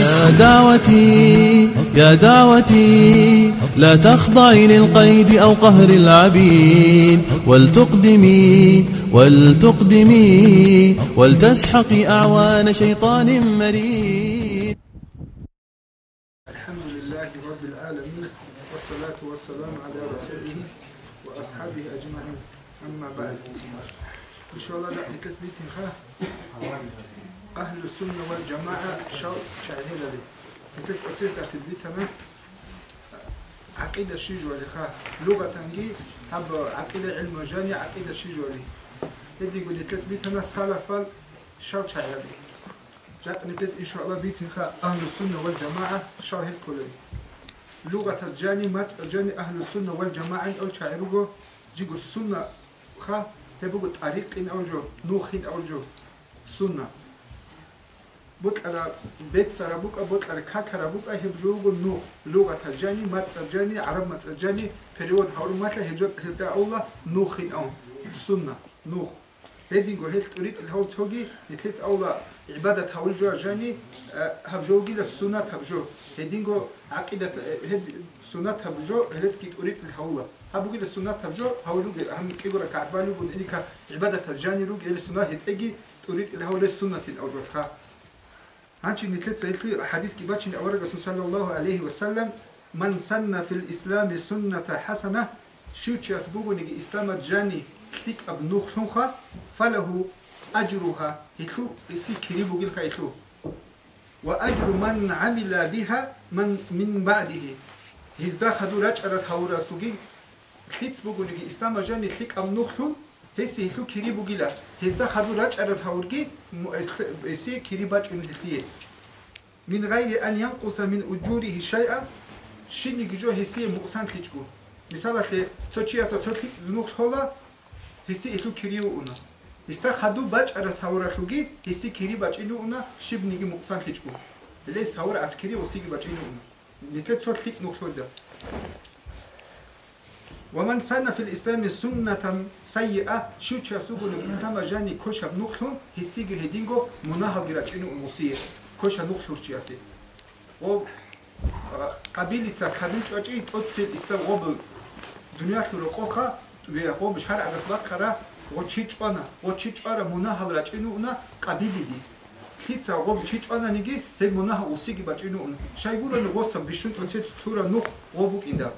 يا دعوتي يا دعوتي لا تخضعي للقيد أو قهر العبيد. ولتقدمي ولتقدمي ولتسحقي أعوان شيطان مريد الحمد لله رب العالمين والصلاة والسلام على رسوله وأصحابه أجمعين أما بعد إن شاء الله دعني تثبيت خا أهل السنة والجماعة شو شعيرين لي تثبيت درس البيت سنة؟ عقيدة شيجولي خا. لغة تنجي هب عقيدة علم جاني عقيدة شيجولي يدي يقول لي تثبيت سنة سلفا شو شعيرين جاء نتت إن شاء الله بيتن خا. أهل السنة والجماعة شاهد كله لغة الجاني مات الجاني أهل السنة والجماعة أو شاعروا جيجو السنة خا تبغوا طريق إن أوجو نوخين أوجو سنة. على بيت سرابوك بوك على كاك رابوك هبجوجو نوخ لغة الجاني مات الجاني عرب مات الجاني بريود هاول مات هجوت هدا أولا نوخين أو سنة نوخ. هدينغو هيل تريد الهول توجي نتلت أولا عبادة هول جو جاني هبجوجي للسنة هبجو هدينغو عقيدة هد سنة هبجو هلت كي تريد الهولا هبوجي للسنة هبجو هولوجي أهم كيغورا كعبالو بون إنك عبادة الجاني روجي للسنة هتأجي تريد الهول السنة أو جوشها هانشي نتلت سيلتي حديث كي باتشي أورا رسول صلى الله عليه وسلم من سن في الإسلام سنة حسنة شو تشاسبوغو نيجي إسلام جاني كليك أبنوخ شنخا فله أجرها هتلو إسي كريبو جيل خيتلو وأجر من عمل بها من من بعده. هزدا خدو رج أرس هورا سوجي كليتس بوغو نيجي إسلام جاني كليك ҳеси ху кири бугила ҳезда хаду рачъарас ҳаврги эси кири бачӀун литие мин ғайри ан янқуса мин уҷуриҳи шайъа шинигиҷо ҳесие муъсан хичгу мисалате цо чиаса цо линухт ҳола ҳеси иху кириу уна иста хаду бачӀарас ҳаврахуги ҳеси кири бачӀину уна шибниги муъсан хичгу ле савр аз кири осиги бачӀину уна нитле цо лик нухтҳода ومن سن في الإسلام سنة سيئة شو تشاسوغو الإسلام جاني كوشا بنخلهم هسيغي هدينغو مناهل جراج إنو كوشا نخلوش تشاسي و قبيلة كابيل تشاشي تتسي الإسلام غوب دنيا خلو قوخا وغوب شارع غسلاق قرا غوشيشوانا غوشيشوارا مناهل جراج إنو أنا قبيلة دي. خيتسا غوب تشيشوانا نيجي هي مناهل أوسيغي باج إنو أنا شايقولو نغوصا بشون تتسي تسورا نخ غوبوك إندا.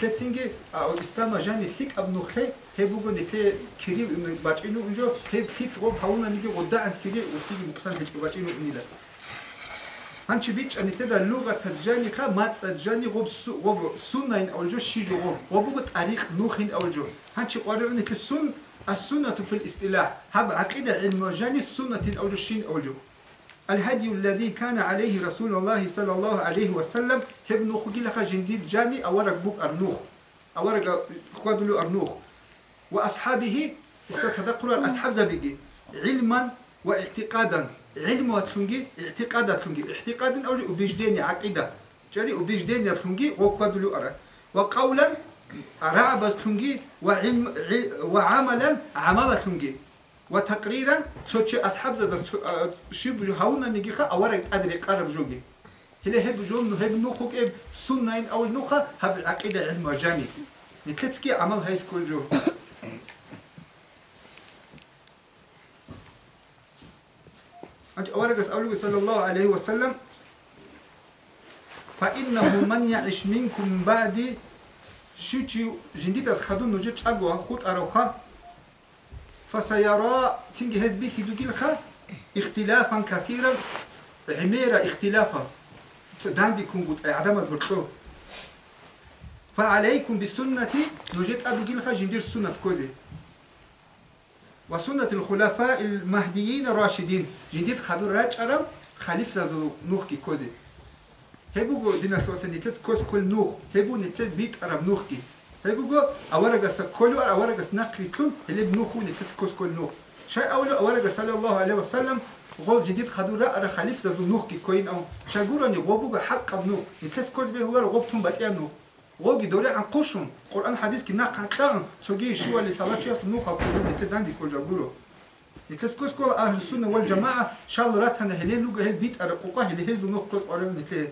كلاتسينجي أو استاما جاني ثيك اب نوخي هي بوغو نيكي كيري باتشينو انجو هي ثيك غو باونا نيكي غودا انس كيري وسيجي مبسان هيك باتشينو انيلا هانشي بيتش اني تدا لغة تجاني خا مات تجاني غوب سو غوب سنين أو الجو شيجو غوب وبوغو تاريخ نوخين أو الجو هانشي قارعون نيكي السنة السنة في الاصطلاح هب عقيدة علم جاني السنة أو الجو شين أو الجو الهدي الذي كان عليه رسول الله صلى الله عليه وسلم هب نوخي لك جنديد جاني أورق بوك أرنوخ. أورق خادلو أرنوخ. وأصحابه استصدقوا أصحاب زبيجي علما واعتقادا. علم واتلونجي اعتقاد اتلونجي اعتقاد أو وبيجديني عقيدة. جري وبيجديني اتلونجي وقدلو أرى. وقولا رعب اتلونجي وعلم وعملا عمل اتلونجي وتقريرا تشي أصحاب ذا شيب هاونا نيجي أورا ادري قرب جوجي. هلا هب جون هب نوخك سنين أو نوخة هب العقيدة علم جاني نتلتكي عمل هاي سكول جو. أورقس أولو صلى الله عليه وسلم فإنه من يعش منكم بعد شوتي جنديت أسخدون نجد أقوى خط أروخا فسيرى تنجي هذ بيك دوغيلخا اختلافا كثيرا عميرة اختلافا. داندي كونغوت عدم البرتو فعليكم بسنة نجد أدوغيلخا جندير سنة كوزي. وسنة الخلفاء المهديين الراشدين. جديد خدو راجعرم خليف زازو نوخ كي كوزي. هبوغو دينا شوتسن ديتس كوز كل نوخ. هبو نتل بيت عرب نوخ كي. هبوغو اورغس كولو اورغس نقري تلون هلي بنوخو كل نوخ. شاي أولو اورغس صلى الله عليه وسلم غول جديد خدو را ارا خليف زازو نوخ كي كوين أو. شاغوراني غوبوغو حق بنوخ. نتس كوز بي هو غوبتون باتيا نوخ. غوغي دوري عن قشون قرآن حديث كي ناقع كلام تجي شو اللي ثلاث شيء نوخ أبوه بتدان دي كل جابورو نتلس كوس كل أهل السنة والجماعة شال راتنا هلي لوجا هل بيت أرقوقا هلي هزو نوخ كوس قرن نتلي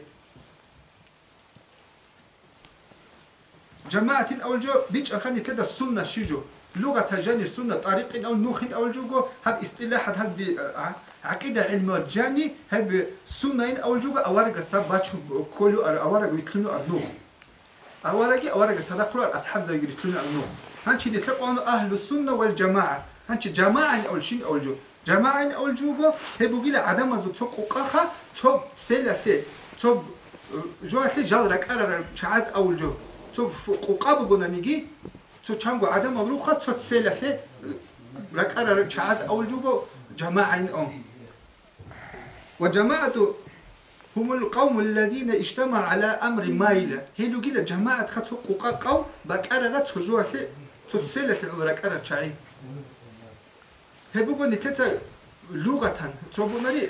جماعة أول جو بيتش أخاني كده السنة شيجو. لغة تجاني السنة طريق أو نوخين أول جو هاد اصطلاح هاد عقيدة علم جاني هاد سنة أول جو أورق سباتش كلو أورق يتلونو أرنوخ أورق أورق صدقلو أصحاب زي يتلونو أرنوخ هانشي نتلقون أهل السنة والجماعة. هانشي جماعة أول شين أول جو. جماعة أول جو هبو جيلا عدم زو تقوقها توب سيلة توب جو أتلي جال ركارة شعات أول جو. تو قوقابو гонанигӣ то чангу адама руха то тселахе ракара чаат аулжуго جماعة أم وجماعة هم القوم الذين اجتمع على أمر مايلة هلو جيلا جماعة خطو قوقا قوم بكارة تجوه تتسلة العذرك أرى شعي هبوغو نتتا لغة تروبوناري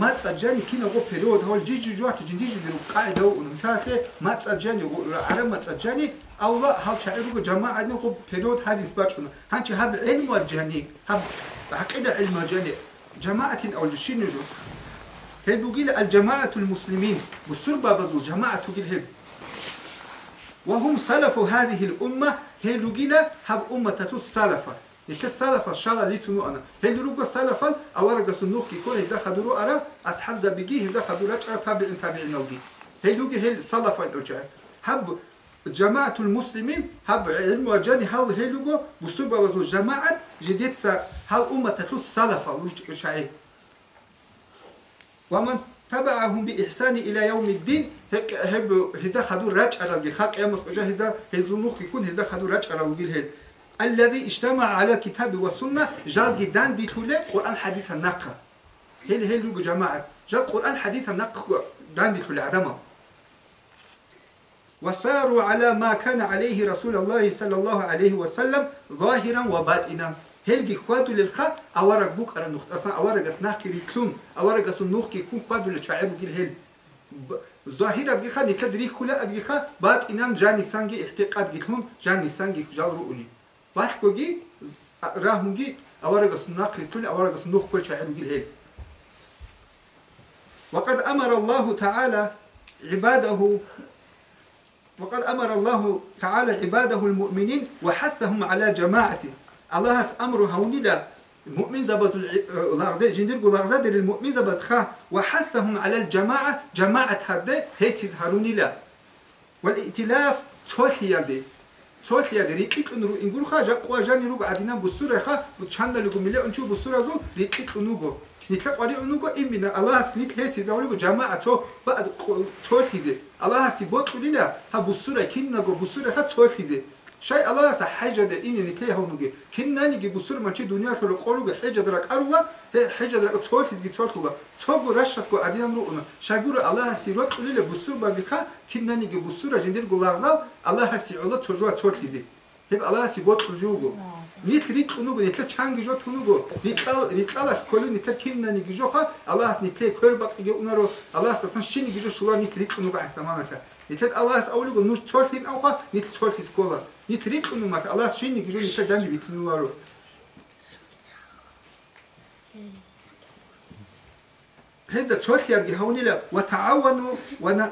ما تسجاني كنا غو بيريود هو الجي جي جوات جندي جي درو قاعدة ومثلا ما تسجاني عرب ما تسجاني أو لا هاو شعروا جماعة نغو بيريود هذه سباقنا هانش هذا علم وجاني هذا عقيدة علم وجاني جماعة أو الشيء نجو هي بقول الجماعة المسلمين والسربة بزو جماعة تقول هب وهم سلف هذه الأمة هي بقول هب أمة السلفة يك السلف الشارع اللي تنو أنا. هل روجو سلفا؟ أورجا سنوخ كيكون إذا خدرو أرا أصحاب زبيجي إذا خدرو أشعر تابعين تابعين نوجي. هل روجي هل سلفا الأجر هب جماعة المسلمين هب علم وجاني هل هلوجو بسبب وزو جماعة جديد سا هل أمة تلو سلفا وشعي ومن تبعهم بإحسان إلى يوم الدين هك هب هذا خدو رج على خاق يمس وجه هذا هذا يكون هذا خدو رج على وجيل الذي اجتمع على كتاب والسنة جال جدان بيتولي قرآن حديث النقى هل هل لوج جماعة. جال قرآن حديث النقى دان بيتولي عدمه. وساروا على ما كان عليه رسول الله صلى الله عليه وسلم ظاهرا وباطنا. هلجي خواتو للخا أورق بوك أرى نخت أصلا أورق أسناخ كريتلون أورق أسنوخ كي كون خواتو للشعب جيل هل ظاهرة بيخا نتدري كلا أديخا باطنا جاني سانجي احتقاد جيتهم جاني سانجي جال ناقل كل أورجس نوخ كل شيء عنده هيك وقد أمر الله تعالى عباده وقد أمر الله تعالى عباده المؤمنين وحثهم على جماعته الله أمر هوني المؤمن زبط الغرزة جندر الغرزة للمؤمن زبط خا وحثهم على الجماعة جماعة هذا هيس هاروني لا والائتلاف توحي يدي шот яг ритлик унру ингурха жа қуажани руг адина бусуреха чандалигу миле унчу бусуразу ритлик унугу нитла қори унугу имбина аллаҳас нит ҳеси завлигу ҷамаъато баъд чолхизи аллаҳаси бот улила ҳа бусура киннагу бусуреха чолхизи шай аласа ҳаҷада ини нитеҳонуги киннаниги бусурманчи дуниякулу қолуга ҳеҷадрак арула ҳеҷадрак цолхизги цолкуга цогу рашатку адинамру уна. Шагура аллаха сирот улила бусурба биха киннаниги бусура жиндиргу лағзал аллаха сиола чожуа цолхизи توغو رشات كو اديان رو انا شاغور الله سي روت كليلا بسوره بابيخا كيناني گي بسوره جندير گولارزال الله سي علا توجو صوت هيزي هب الله سي بوت كلجوغو نيت ريت انوغو نيت چانگ جو تونوغو ريتال ريتالا كولو نيت كيناني گي جوخا الله سي نيت كورباق گي اونارو الله سي شيني گي جو شولا نيت ريت انوغو احسماناتا نيت الله سي اولوغو نوش چولتين اوخا نيت چولتي سكولا نيت ريت انو مات الله شيني گي جو نيت دانجي بيتنوارو هذا چولتي يرگي هونيلا وتعاونوا ونا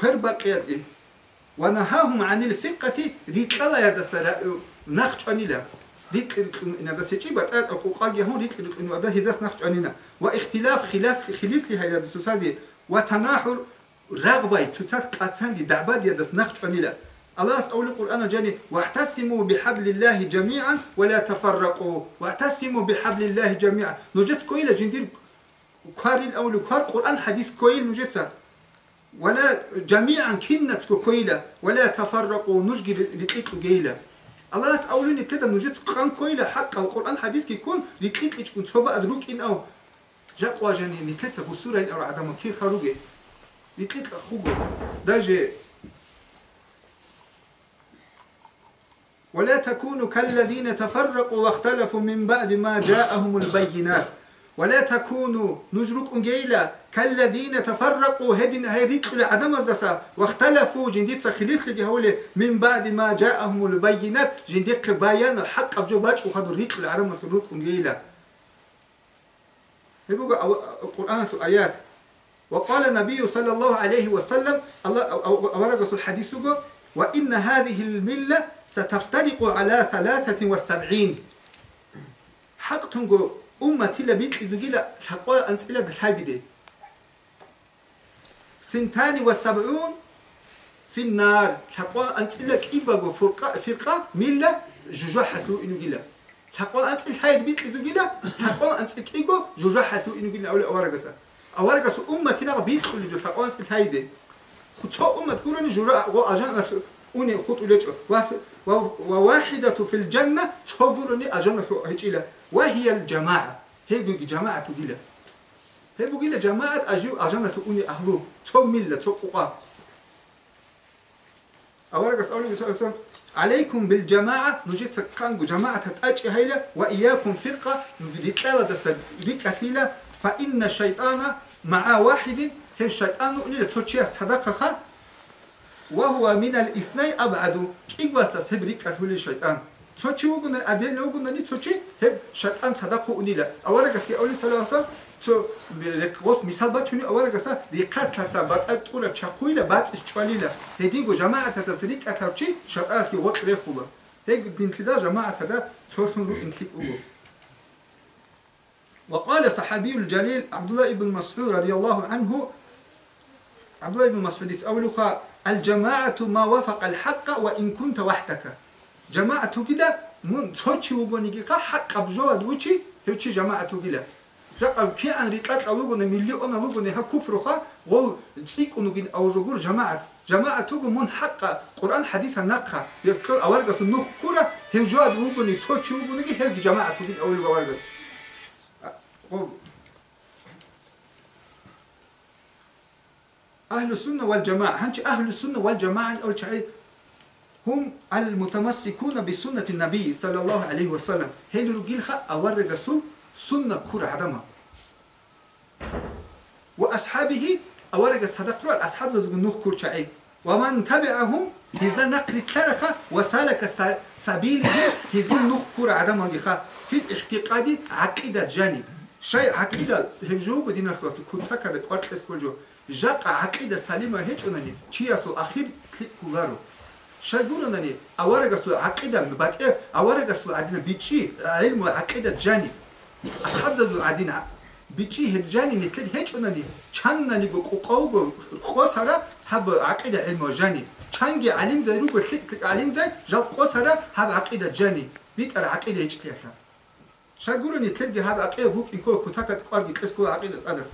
كورباق يرگي ونهاهم عن الفقة ريتلا يا دسر نخشانيلا ريت إن بس يجي بتأت أقوقاجي هون ريت إنه هذا هذا نخشانينا واختلاف خلاف خلاف لها يا دسوسازي وتناحر رغبة تسات قاتان دي دعباد يا دس نخشانيلا الله أقول القرآن جاني واعتصموا بحبل الله جميعا ولا تفرقوا. واعتصموا بحبل الله جميعا. نجت كويلة جندير كاري الأول كار قرآن حديث كويل نجتها ولا جميعا كنت كويلة ولا تفرقوا نجي لتلك جيلة الله أس أولين كده نجت قرآن كويلة حق القرآن حديث كيكون لتلك إيش كنت سبا أدروك إن أو. جاء قواجاني نتلت بسورة إن أو عدم كير خروجي. نتلت أخوجو داجي. ولا تكونوا كالذين تفرقوا واختلفوا من بعد ما جاءهم البينات. ولا تكونوا نجرك أنجيلا كالذين تفرقوا هدين هيريت كل عدم الزسا واختلفوا جنديت سخليت لدي هولي من بعد ما جاءهم البينات. جنديت بيان الحق أبجو باج وخدوا ريت كل عدم التروك أنجيلا. هبوغا القرآن آيات وقال النبي صلى الله عليه وسلم الله ورقص الحديث وإن هذه الملة ستفترق على ثلاثة وسبعين. حق تنقو أمتي لبيت إذا قيل شقوا أنت إلى بالحابدة ثنتان وسبعون في النار شقوا أنت إلى كيبا فرقة فرقة ملة ججحتو إنو قيل شقوا أنت الحيد بيت إذا قيل شقوا أنت كيبا ججحتو إنو قيل أولا ورقصة أورقص أمتي بيت كل جو شقوا أنت الحيد خطو أمة كلني جرا وأجان أوني خط ولج وواحدة في الجنة تقولني أجان هجيلة وهي الجماعة. هي جماعة تقيلة هي بقيلة جماعة أجيو أجان أوني أهلو. تو ملة تو قوة أورق أسألك سؤال عليكم بالجماعة. نجيت كانجو جماعة تأجي هيلة وإياكم فرقة. نجيت لا دس بكثيلة فإن الشيطان مع واحد. هم الشيطان إلى تشيا صدقة وهو من الاثنين أبعد. إيقوا تسهب ريك أهل الشيطان؟ وقنا ني تشي هب شيطان صدقة أنيلا أولا قسكي أولي صلى الله تو رقوس مثال باتشوني أولا قسا ريقات تسا بات أتورا تشاقويلا بات إشتواليلا هدينغو جماعة تسريك أتوشي شيطان كي وقت ريخولا هيك دينتلدا جماعة تدا تورتون رو انتلك أغو وقال صحابي الجليل عبد الله بن مسعود رضي الله عنه عبد الله بن مسعود يتأولك الجماعة ما وافق الحق وإن كنت وحدك جماعة كده من توشي وبنيجي حق بجواد وشي هيوشي جماعة كده. جاء كي عن ريتلات ألوغن مليون ألوغن ها كفر خا غول تسيك أنوغن أو جبور جماعة جماعة توغ من حق قرآن حديث نقخ يقول أورغس النوح كورا هم جواد وبني توشي وبنيجي هل جماعة توغن أول وورغس أهل السنة والجماعة. هنش أهل السنة والجماعة أول شيء هم المتمسكون بسنة النبي صلى الله عليه وسلم. هل رجيلها أورج سن سنة كرة عدمها. وأصحابه أورج صدق الأصحاب زوج نوح كور شيء ومن تبعهم هذا نقل ترخة وسالك سبيله هذا نوح كرة عدمها في الاعتقاد عقيدة جانب شيء عقيدة هبجو بدينا خلاص كنت كده قرط اسكولجو جاق عقيدة سليمة هيك أنني تياسو أخير كلارو. يقول أنني أورجسو عقيدة مبادئ أورجسو عدنا بيتشي علم عقيدة جاني أصحاب ذو عدنا بيتشي هد جاني نتلد هيك أنني كان نيجو قوقو خسارة هب عقيدة علم جاني كانجي علم زي روجو علم زي جال قسارة هب عقيدة جاني بيت عقيدة هيك كياسا شاغورني تلقي هذا عقيدة بوك إن كو كتاكت قارجي تسكو عقيدة قدر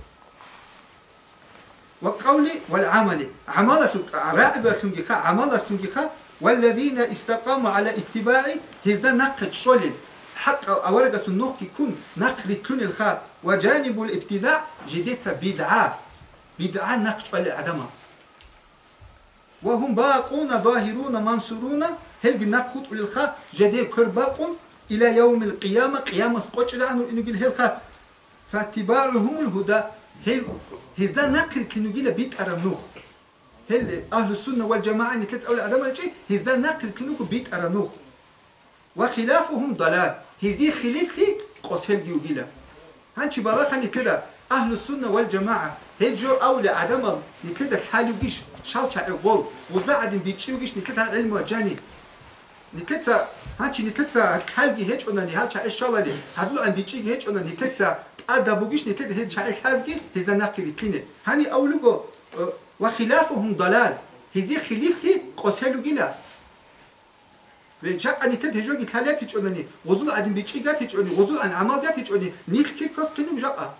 وقولي والعمل. عمالة راعبة تنجيخا عمالة تنجيخا والذين استقاموا على اتباعي هذا نقد شولل حق أورقة النوك يكون نقل كن الخا وجانب الابتداع جديت بدعة. بدعة نقد شولل عدمه. وهم باقون ظاهرون منصورون. هل نقد الخا جدي كرباقون. إلى يوم القيامة قيامة عنه إنه قال هلخا فاتباعهم الهدى. هل هذا نقل كنو قيل بيت أرنوخ هل أهل السنة والجماعة إن ثلاث أولى أدم الشيء هذا نقل كنو بيت أرنوخ وخلافهم ضلال هذه خلافه قص هل جيو قيل هنشي بابا خاني كده أهل السنة والجماعة هل جو أولى أدم نتلد حالو جيش شالشا إغول وزلا عدن بيتشيو جيش نتلد علم وجاني نتلتا هانشي نتلتا كالجي هيج أنني هالشا إيش شاء الله هذلو عن بيتشي هيج أنني نتلتا أدبوجيش نتلتا هيج شاء كازجي هذا ناقري تيني هاني أولوجو وخلافهم ضلال. هذي خليفتي قسلو جيلا وشاق أني تد هجوجي ثلاثة هيج أنني غزول عن بيتشي جات هيج أنني غزول عن عمل جات هيج أنني نيت كيف كوس كنو جاء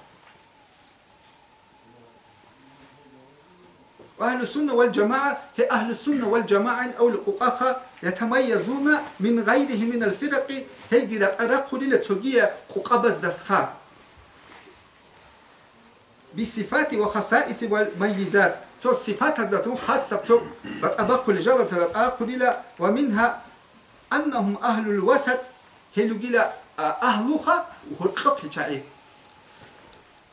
وأهل السنة والجماعة هي أهل السنة والجماعة أو القاخة يتميزون من غيره من الفرق. هل جرا أرقل لتوجيه ققبز دسخا بصفات وخصائص والميزات. تو صفات ذاتهم خاصة تو بتأبقل جلسة بتأقل ومنها أنهم أهل الوسط. هل جلا أهلها وهتلق شعيب.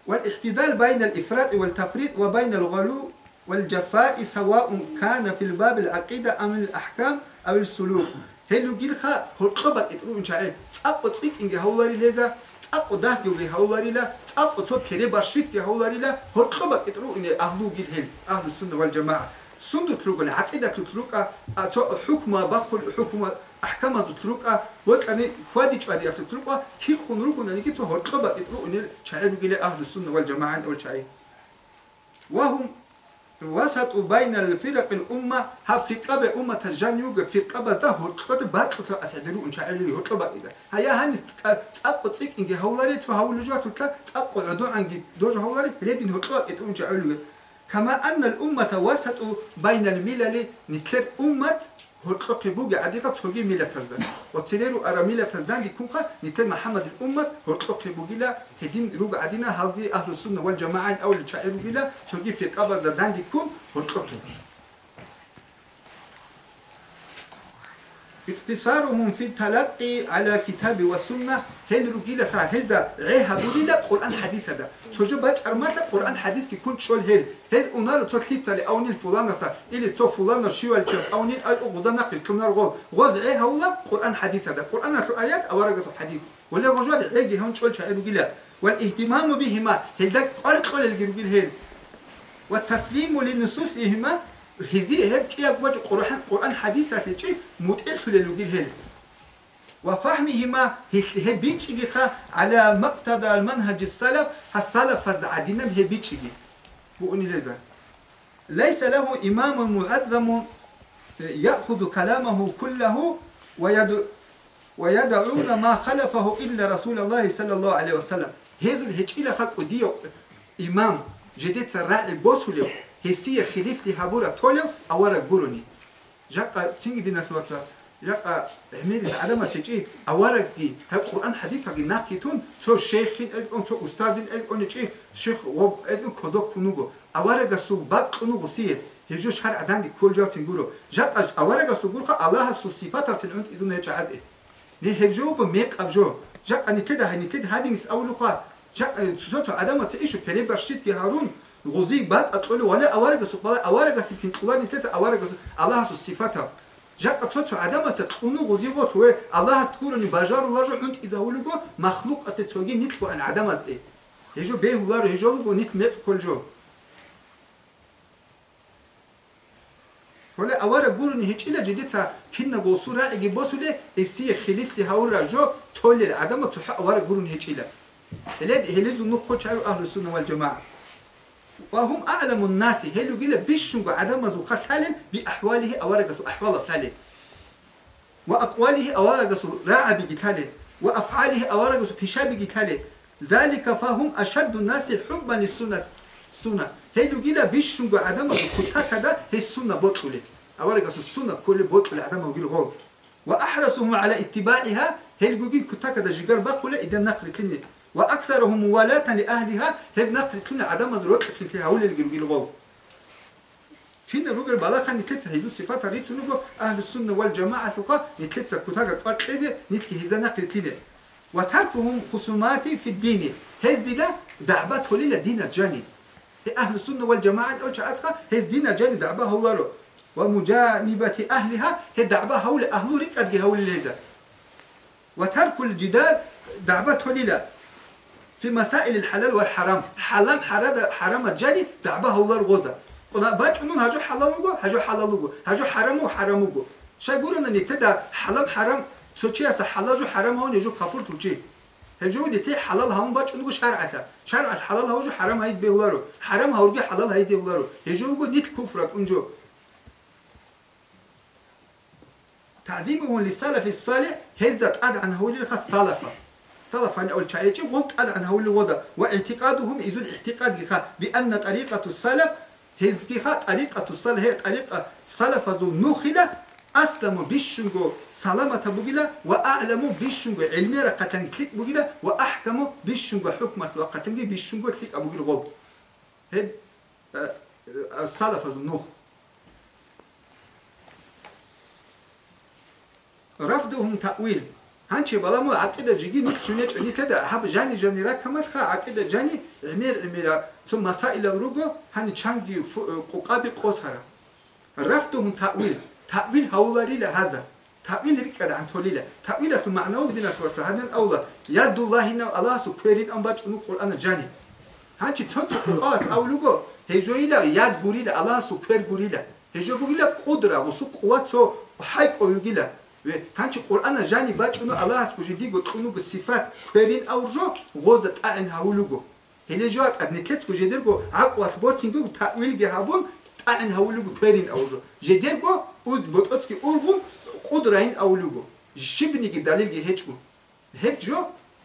والاعتدال بين الإفراط والتفريط وبين الغلو والجفاء سواء كان في الباب العقيدة أم الأحكام أو السلوك. هلو جيلخا هرقبت إترو إن شعيب. أبو تصيك إنجي هولاري ليزا წაყო დაგიუგი ჰაულარილა წაყო ცო ფერე ბარშიტი ჰაულარილა ჰორტობა კიტრუ ინე აჰლუ გილჰელ აჰლუ სუნნა ვალ ჯამაა სუნდუ თრუგოლა აკიდა თრუკა ცო ჰუკმა ბახულ ჰუკმა აჰკამა თრუკა ვაკანი ხუადი ჭადი ათრ თრუკა კი ხუნ რუკუნა ნიკი ცო ჰორტობა კიტრუ ინე ჩაებუ გილე აჰლუ სუნნა ვალ ჯამაა ოლ ჩაი وهم وسط بين الفرق الأمة ها في قبة أمة الجانيوغ في قبة ده هرقت بات أسعدلو إن شاء الله هرقت إذا هيا هني تأقو تسيك إنجي هولاري تو هول جوا تطلع تأقو عدو عنجي دوج هولاري لدين هرقت إن شاء الله كما أن الأمة وسط بين الملل نتلر أمة هرقق بوغ عديقة توغي ميلة تزدان. وتسيرو أرى ميلة تزدان دي كونخا نتل محمد الأمة هرقق بوغ لا هدين روغ عدينا هاوغي أهل السنة والجماعة أو الشاعر لا توغي في قبض زدان دي كون هرقق اختصارهم في التلقي على كتاب والسنة هن رجيل خا هزا عيها بوليلا قرآن حديث هذا تجو باج أرماتا قرآن حديث كي كنت شول هيل. هز أنار تو تيتسا لأوني الفلانة سا إلي تو فلانة شو الكاس أوني أي أغزا نقل كنار غول. غوز عيها ولا قرآن حديث هذا قرآن آيات أورق حديث ولا رجال عيجي هون شول شعر رجيلا والإهتمام بهما. هل دك قارق قول الجرجيل هيل. والتسليم لنصوصهما هذه هب كي أقوى قرآن قرآن حديث هتجي متأخر للوجيل هل وفهمهما هي بيتشجي على مقتضى المنهج السلف السلف فزد عدينا هي بيتشجي بقولي لذا ليس له إمام معظم يأخذ كلامه كله ويد ويدعون ما خلفه إلا رسول الله صلى الله عليه وسلم. هذا الهجي لخلق ديو إمام جديد سراعي بوسوليو هسيه خليفتي هابورا تولو أورا قروني. جاقا تنجي دينا جاقا عميري عدم تجي أورا جي ها قرآن حديثة جي ناكيتون تو شيخين أزقون تو أستاذين أزقون جي شيخ وب أزقون كودو كنوغو أورا جسو باد كنوغو سيه. هجو شهر عدان دي كل جاو تنقولو جاقا أورا جسو قولخا الله سو صفات تنعونت إذن يجا عده ني هبجو بميق أبجو جاقا نتدا هنتدا هادي نس أولوخا. جاقا سوتو عدم تيشو بري برشتيت هارون. غوزي بات أطلع ولا أوارق سقلا أوارق ستين قلنا نتت أوارق الله الصفاتها جاء تشوت عدم تقولوا غوزي غوت هو الله تقولني بجار الله جو عند إذا ولقو مخلوق أستوجي نت عن عدم أزدي يجو به الله يجو لقو نت مت كل جو ولا أوارق قولني هيك إلا جديتا كنا بوصورة إجي بوصولة إسي خليفتي هورا جو تولي العدم تح أوارق قولني هيك إلا هلاد هلزو نقول شعر أهل السنة والجماعة وهم أعلم الناس. هلو قيل بيشنغ عدم زو خلال بأحواله أورقس أحوال ثالث وأقواله أورقس راع بقتاله وأفعاله أورقس بشاب بقتاله ذلك فهم أشد الناس حبا للسنة. سنة. هلو قيل بيشنغ عدم زو كتا كدا هي السنة بطولة أورقس السنة كل بطولة عدم وقيل غور وأحرصهم على اتباعها. هلو قيل كتا كدا جيجر بقولة إذا نقل وأكثرهم موالاة لأهلها. هب نقل كنا عدم ذروت خلتها هول اللي جنبي لغو كنا روجر بلا خان نتلت هيزو صفات ريت نقول أهل السنة والجماعة لقى نتلت كتاجة قد إذا نتك هذا نقل كنا وتركهم خصومات في الدين. هذ لا دعبات هول دين الجاني أهل السنة والجماعة أول شيء أتخا هذ دين الجاني دعبة هولارو ومجانبة أهلها هي دعبة هول أهل ريك أدي هول ليزا وترك الجدال دعبة هول في مسائل الحلال والحرام. حرام حرام حرام الجاني دعبة هو الغوزة قلنا باج انون هجو حلال لغو هجو حلال لغو هجو حرام وحرام لغو شاي يقولون ان تدا حلال حرام تشي اس حلال جو حرام هون يجو كفر توجي هجو دي تي حلال هم باج انو شرعته شرع الحلال هو جو حرام هيز بيولارو حرام هورجي حلال هيز بيولارو هجو يقول نيت كفرت أنجو. تعظيمه للسلف الصالح هزت أد عن هولي الخاص سلفه صرف عن أول شيء قلت أنا عن هول وضع واعتقادهم إذن الاعتقاد بأن طريقة السلف هزكيها طريقة السلف هي طريقة سلف ذو نخلة. أسلم بيشنغو سلامة بغلا وأعلم بيشنغو علمي رقتن تلك بغلا وأحكم بيشنغو حكمة وقتن بيشنغو تلك أبغل غوب. هب. السلف ذو نخ. رفضهم تأويل. هانچه بالا مو عقیده جگی نیت چونه چونی تدا هب جانی جانی را کمال خا عقیده جانی امیر امیرا تو مسائل روگو هانی چنگی قوقابی قوس هرا رفتهم تأویل تأویل هولاری لهذا تأويل ركاد عن توليلا تأويلة معنوي دينا توصل هذا أولا يد الله هنا الله سكويرين أم باج أنو قرآن جاني هانشي تنسو قرآن أولوغو هجويلا يد غوريلا الله سكوير غوريلا هجو غوريلا قدرة وسو قواتو وحيك أويوغيلا هانچ قرآن جاني باج أنو الله سكوجي ديگو أنو صفات كويرين أورجو غوزة تاعن هاولوغو هلی جوات اد نتلت کو جدر کو عقوات بوتینگو تأویل گهابون تاعن هاولوغو كويرين أورجو جدر کو ud bot otski urgun قدرين أولوجو شبني دليل جي هيجو هيجو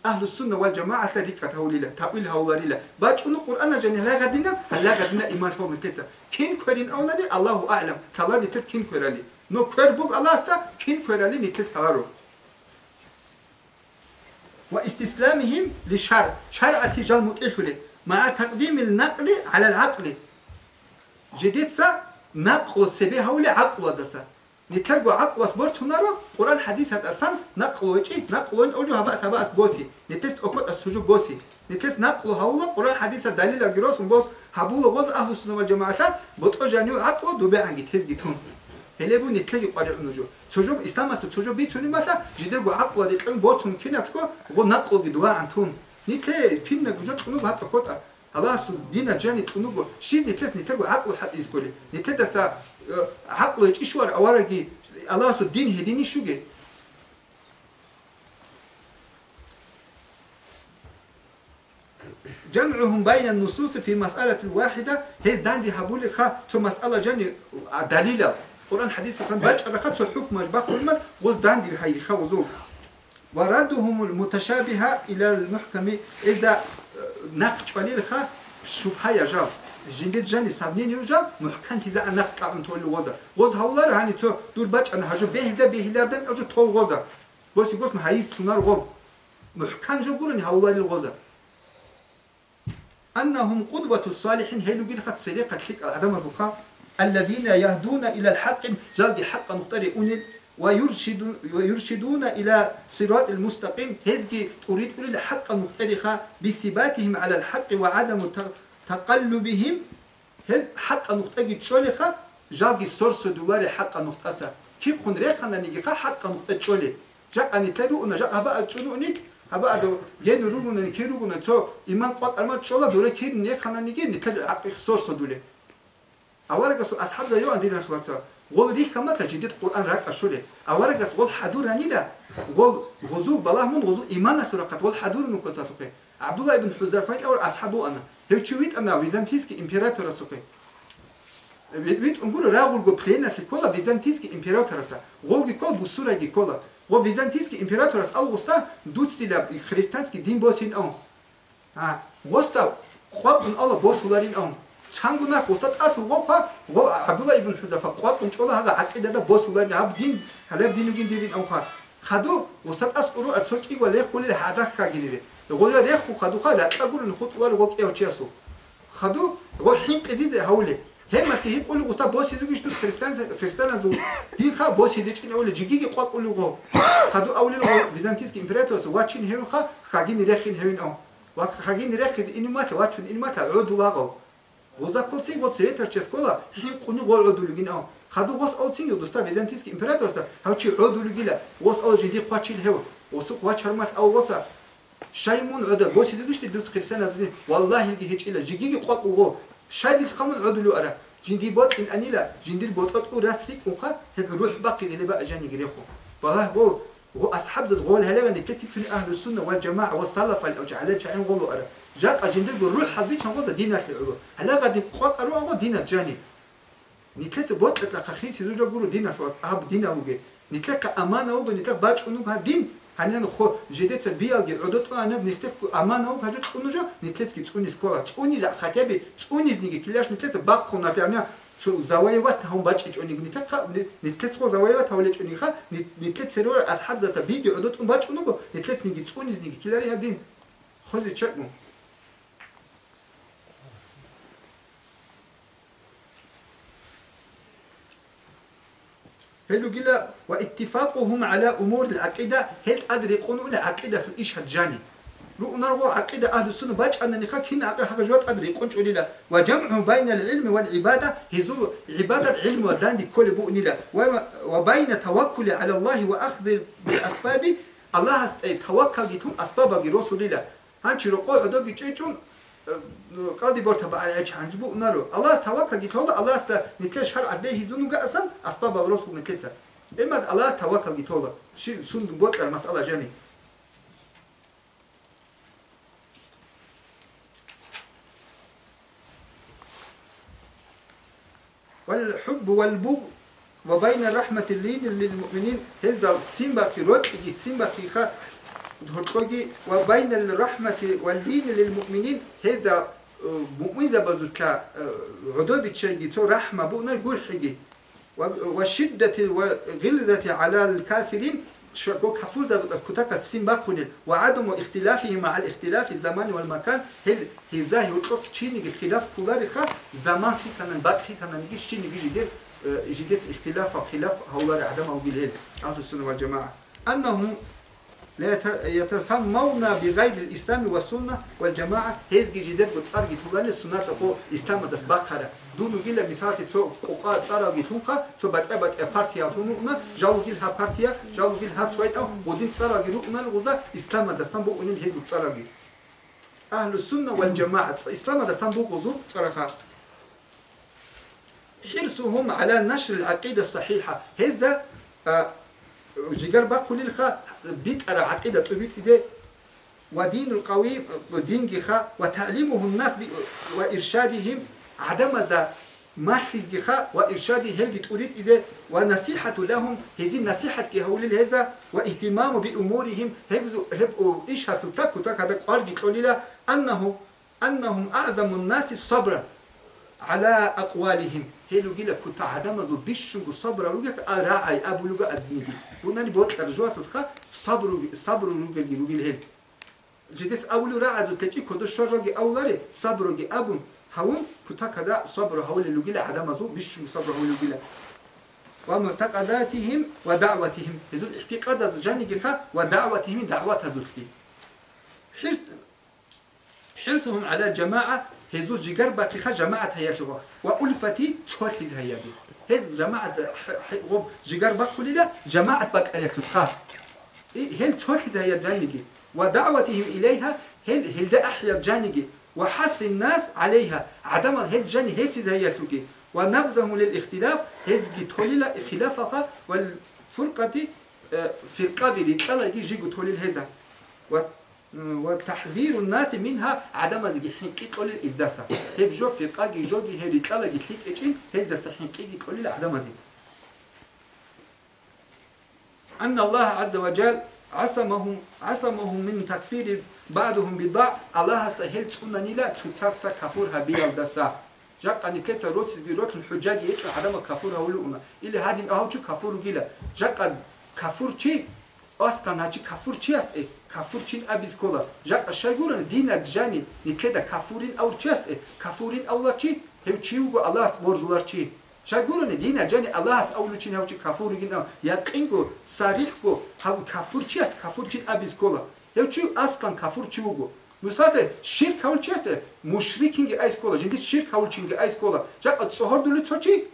أهل السنة والجماعة طريقة هوليلا تأويل هوليلا باج أنو قرآن جاني لا غدنا هلا غدنا إيمان هو متتا كين كورين أونالي الله أعلم نتر كين كورالي نو كور بوك الله استا كين كورالي نتر تلارو واستسلامهم لشرع شرع تجال متأهل مع تقديم النقل على العقل جديد سا نقل سبيه هولي عقل ودسا نتلقوا عقل أخبار تنارو قرآن حديث هذا أصلا نقل وجه نقل وين أوجه هبا سبا أس بوسي نتست أخوت أسجو بوسي نتست نقل هؤلاء قرآن حديث دليل الجروس بوس هبول غوز أهل السنة والجماعة بتو جانيو عقل دو بيعنجي تزجي تون هلبو نتلقي قارئ نجو سجو إسلام تو سجو بيتوني مثلا جدرجو عقل وديتلقي بوتون كنا تكو غو نقل جدوا عنتون نتلقي فينا جوجت كنو هات أخوت الله سو دينا جاني تنوغو شيء نتلت نتلقوا عقل حد يسكولي نتلت عقل إشوار أورجي الله سو دين هديني شوجي جمعهم بين النصوص في مسألة واحدة هي داندي هبولي خا تو مسألة جاني دليلة حديث سن باج أبخا تو حكم أجبا قلما غز داندي هاي خا وزو وردهم المتشابهة إلى المحكم إذا نقش قليل خا شبهة يجاب جنگت جانی سبنین یوجا محکم تیزا انق قام تول غوزا غوز هاولار hani دور باچ أنا هجو بهده بهلerdен اوجو تول غوزا بوسی گوس هایز تونار غوب محکم جو گورن هاولار الغوزا أنهم قدوة الصالحين هلو جيل خد سريقة لك العدم الزخا الذين يهدون إلى الحق جلد حق مخترئون ويرشدون ويرشدون إلى صراط المستقيم. هزجي تريد إلى حق مخترخة بثباتهم على الحق وعدم تقلبهم. هل حق نقطة خا جاگی سورس دوباره حق نقطة کی خون ریخنا نیگی خا حق نقطة شولي جاك أني تلو أنا جاك هبا أتشونو نيك هبا أدو ين روغونا نكي روغونا تو إيمان قوات أرما تشولا دولة كي نيخنا نيجي نتلو حق سورس دوله. аварагасу асҳаб за ё андиран шуаца гол риха мака жидид қуръан рака шуле аварагас гол ҳадур ранида гол гузул балаҳмун гузул имана турақат гол ҳадур нукоса туқе абдулла ибн ҳузарфайн авр асҳабу ана ҳевчувит ана византийски императора суқе вид унгур рагулго пленатли кола византийски императораса голги кол бусураги кола го византийски императорас алгуста дуцтила христиански дин босин он госта хобун алла босуларин он ჩანგუნა კუსტატ ვოხა ვო აბულა იბნ ჰუზაფა ყვა კუნჭოლა ჰაგა აკიდა და ბოს ულანი აბდინ ჰალაბდინ უგინ დილინ ამხა ხადო უსატას ყურო აცოკი ვალე ხული ჰადახ ხაგინირი გოლა რე ხუ ხადო ხა ლატაგულ ხუტუარ ვოკი ოჩიასო ხადო ვო ჰიმ პეზიზე ჰაულე ჰემა კი ჰიყული გუსტა ბოსი ზუგიშ თუ ქრისტიან ქრისტიანა ზუ დიხა ბოსი დეჭინეული ჯიგიგი ყვაკული ღო ხადო აულილო ბიზანტიისკი იმპერატორს ვაჩინ ჰევხა ხაგინი რეხინ ჰევინო ვაკ ხაგინი რეხი ინუმატა ვაჩინ ინუმატა უდუაღო إمبراطورس واتشين هم خا خاجين ريخين هين أو وخاجين ريخ إنه ما تواتشون إنه ما تعود واقو غوزا كولتي غوتسي ترچسكولا حين قوني غول عدولگين أو خدو غوس أوتين يدوستا فيزانتيسكي إمبراطورس هاوچي عدولگيلا غوس أول جدي قواتشيل هو وسو قوات شرمات أو غوسا شايمون عدا بوسي دوشت دوس خرسان أزدين والله يجي هيك إلا جيجي قوات وغو شايد الخمون عدلو أرى جندي بوت إن أنيلا جندي بوت أو راسليك وخا هيك روح باقي اللي بقى جاني جريخو والله هو هو أصحاب زد غول هلا اللي كتير أهل السنة والجماعة والسلف الأوجعلات شاين غولو أرى جات أجندر بروح حبي كان غول دينا العلو هلا غادي قوات أرو غو دينا جاني نتلت بوت أتلقى خيسي زوجة غورو دينا شوات أهب دينا لوجي نتلقى أمانة وغو نتلقى باج أنوك دين هنيان خو جديت بيالجي عدت أنا نختك أمانة وكجت كنوجا نتلت كي تونس كولا تونس خاتبي تونس نيجي كلاش نتلت باقو نتلنا تو زوايوات هم باج إجوني نتلت نتلت خو زوايوات هولج إجوني خا نتلت سرور أصحاب ذات بيجي عدت أم باج أنوجو نتلت نيجي تونس نيجي كلاري هدين خذي تشكمو هلو قلا واتفاقهم على أمور العقيدة هل أدري يقولون العقيدة في الإشهاد جاني. رؤنرغو عقيدة أهل السنة باج أن نخا كنا عقيدة حاجة جوات أدري قنش لا وجمع بين العلم والعبادة هزو عبادة علم ودان دي كل بؤني لا وبين توكل على الله وأخذ بالأسباب الله توكل جتهم أسباب رسول الله هانشي رقو عدو بيجيجون قادي بورتا بقى إيش هنجبو نارو الله توكل جتهم الله است نتلش هر عبده هزونو أصلا أسباب رسول نتلسا إما الله توكل جتهم شي سند بوت المسألة جاني والحب والبغض وبين الرحمة اللين للمؤمنين هذا تسيمبا كي روت تسيمبا كي خا وبين الرحمة واللين للمؤمنين هذا مؤمن بزوتا آه، عدو بتشيجي تو رحمة بونا يقول حجي وشدة وغلظة على الكافرين شكو كفوزة كتاكا تسيمبا كونيل وعدم اختلافه مع الاختلاف الزمان والمكان هل هزا يوتوك تشيني خلاف كولاريخا زمان بعد في ثمن يجي تشيني يجي دير جديت اختلاف خلاف هؤلاء عدم أو بالهل أهل السنة والجماعة أنهم يتسمون بغير الإسلام والسنة والجماعة. هزج جديد وتصار جتوغان السنة تقو إسلام دس بقرة. دونو جيلا مثال تو قوقا تصار جتوخا تو بات أبات بارتيا تونونا جاو جيل ها بارتيا جاو جيل ها تسويت أو ودين تصار جتونا الغدا إسلام دس سنبو ونين هزو تصار أهل السنة والجماعة إسلام دس سنبو غزو تصار حرصهم على نشر العقيدة الصحيحة. هذا جيجر باكل الخا بيت أرى عقيدة بيت إذا ودين القوي دين جخا وتعليمه الناس وإرشادهم عدم ذا ما حزجخا وإرشاده هل تريد إذا ونصيحة لهم هذه نصيحة كهول هذا واهتمام بأمورهم هبزو هب إيش هتتك تك هذا قال أنه أنهم أعظم الناس صبرا. على أقوالهم. هلو جيلا كنت عدم ذو بيشنغ صبر لوجا أراعي أبو لوجا أذنبي وناني بوت ترجوات تدخل صبر صبر لوجا لوجا الهل جديت أول راعي ذو تجي كده شرجي أولاري صبر جي أبو. هون كنت كذا صبر هول لوجا عدم ذو بيشنغ صبر هول لوجا ومعتقداتهم ودعوتهم. هذو الاعتقاد جفا ودعوتهم دعوات هذو حرصهم على جماعة هزو جيجر باقي خا جماعة هياتها وألفتي تشوتيز هيابي هز جماعة غب جيجر باقي لا جماعة باقي هياتها هل تشوتيز هي جانجي ودعوتهم إليها هل هل ده أحيا جانجي وحث الناس عليها. عدم هل جاني هسيز هياتها ونبذهم للإختلاف. هزجي تولي خلافها والفرقة في القبر تلاقي جيجو تولي الهزا وتحذير الناس منها عدم زي حنكي تقول الإزداسة هيك جو في قاقي جوجي هيري تلا جتليك إيشين هيك دس حنكي تقول عدم زي أن الله عز وجل عصمهم عصمهم من تكفير بعضهم بضاع. الله سهل تكون نيلا تتاتسا كفورها بيال دسا جاك أني كتا روت روت الحجاج يجي عدم كفورها ولونا إلى هذه أهو شو كفور جيلا جاك كفور شيء؟ Astanaçı kafurçiyast e kafurçin abiz kola. Jaka şayguran dinak jani nikeda kafurin avçast e kafurin avlaçi hevçiugo Allah'ast borjularçi. Şayguran dina jani Allah'as avluçin hevçi kafurigin av yakingo sarihgo hav kafurçiyast kafurçin abiz kola. Hevçi aslan kafurçiugo. Musade şirk avçast e müşrikingi ayz kola. Jingiz şirk avçingi ayz kola. Jaka tsohordulu çoçi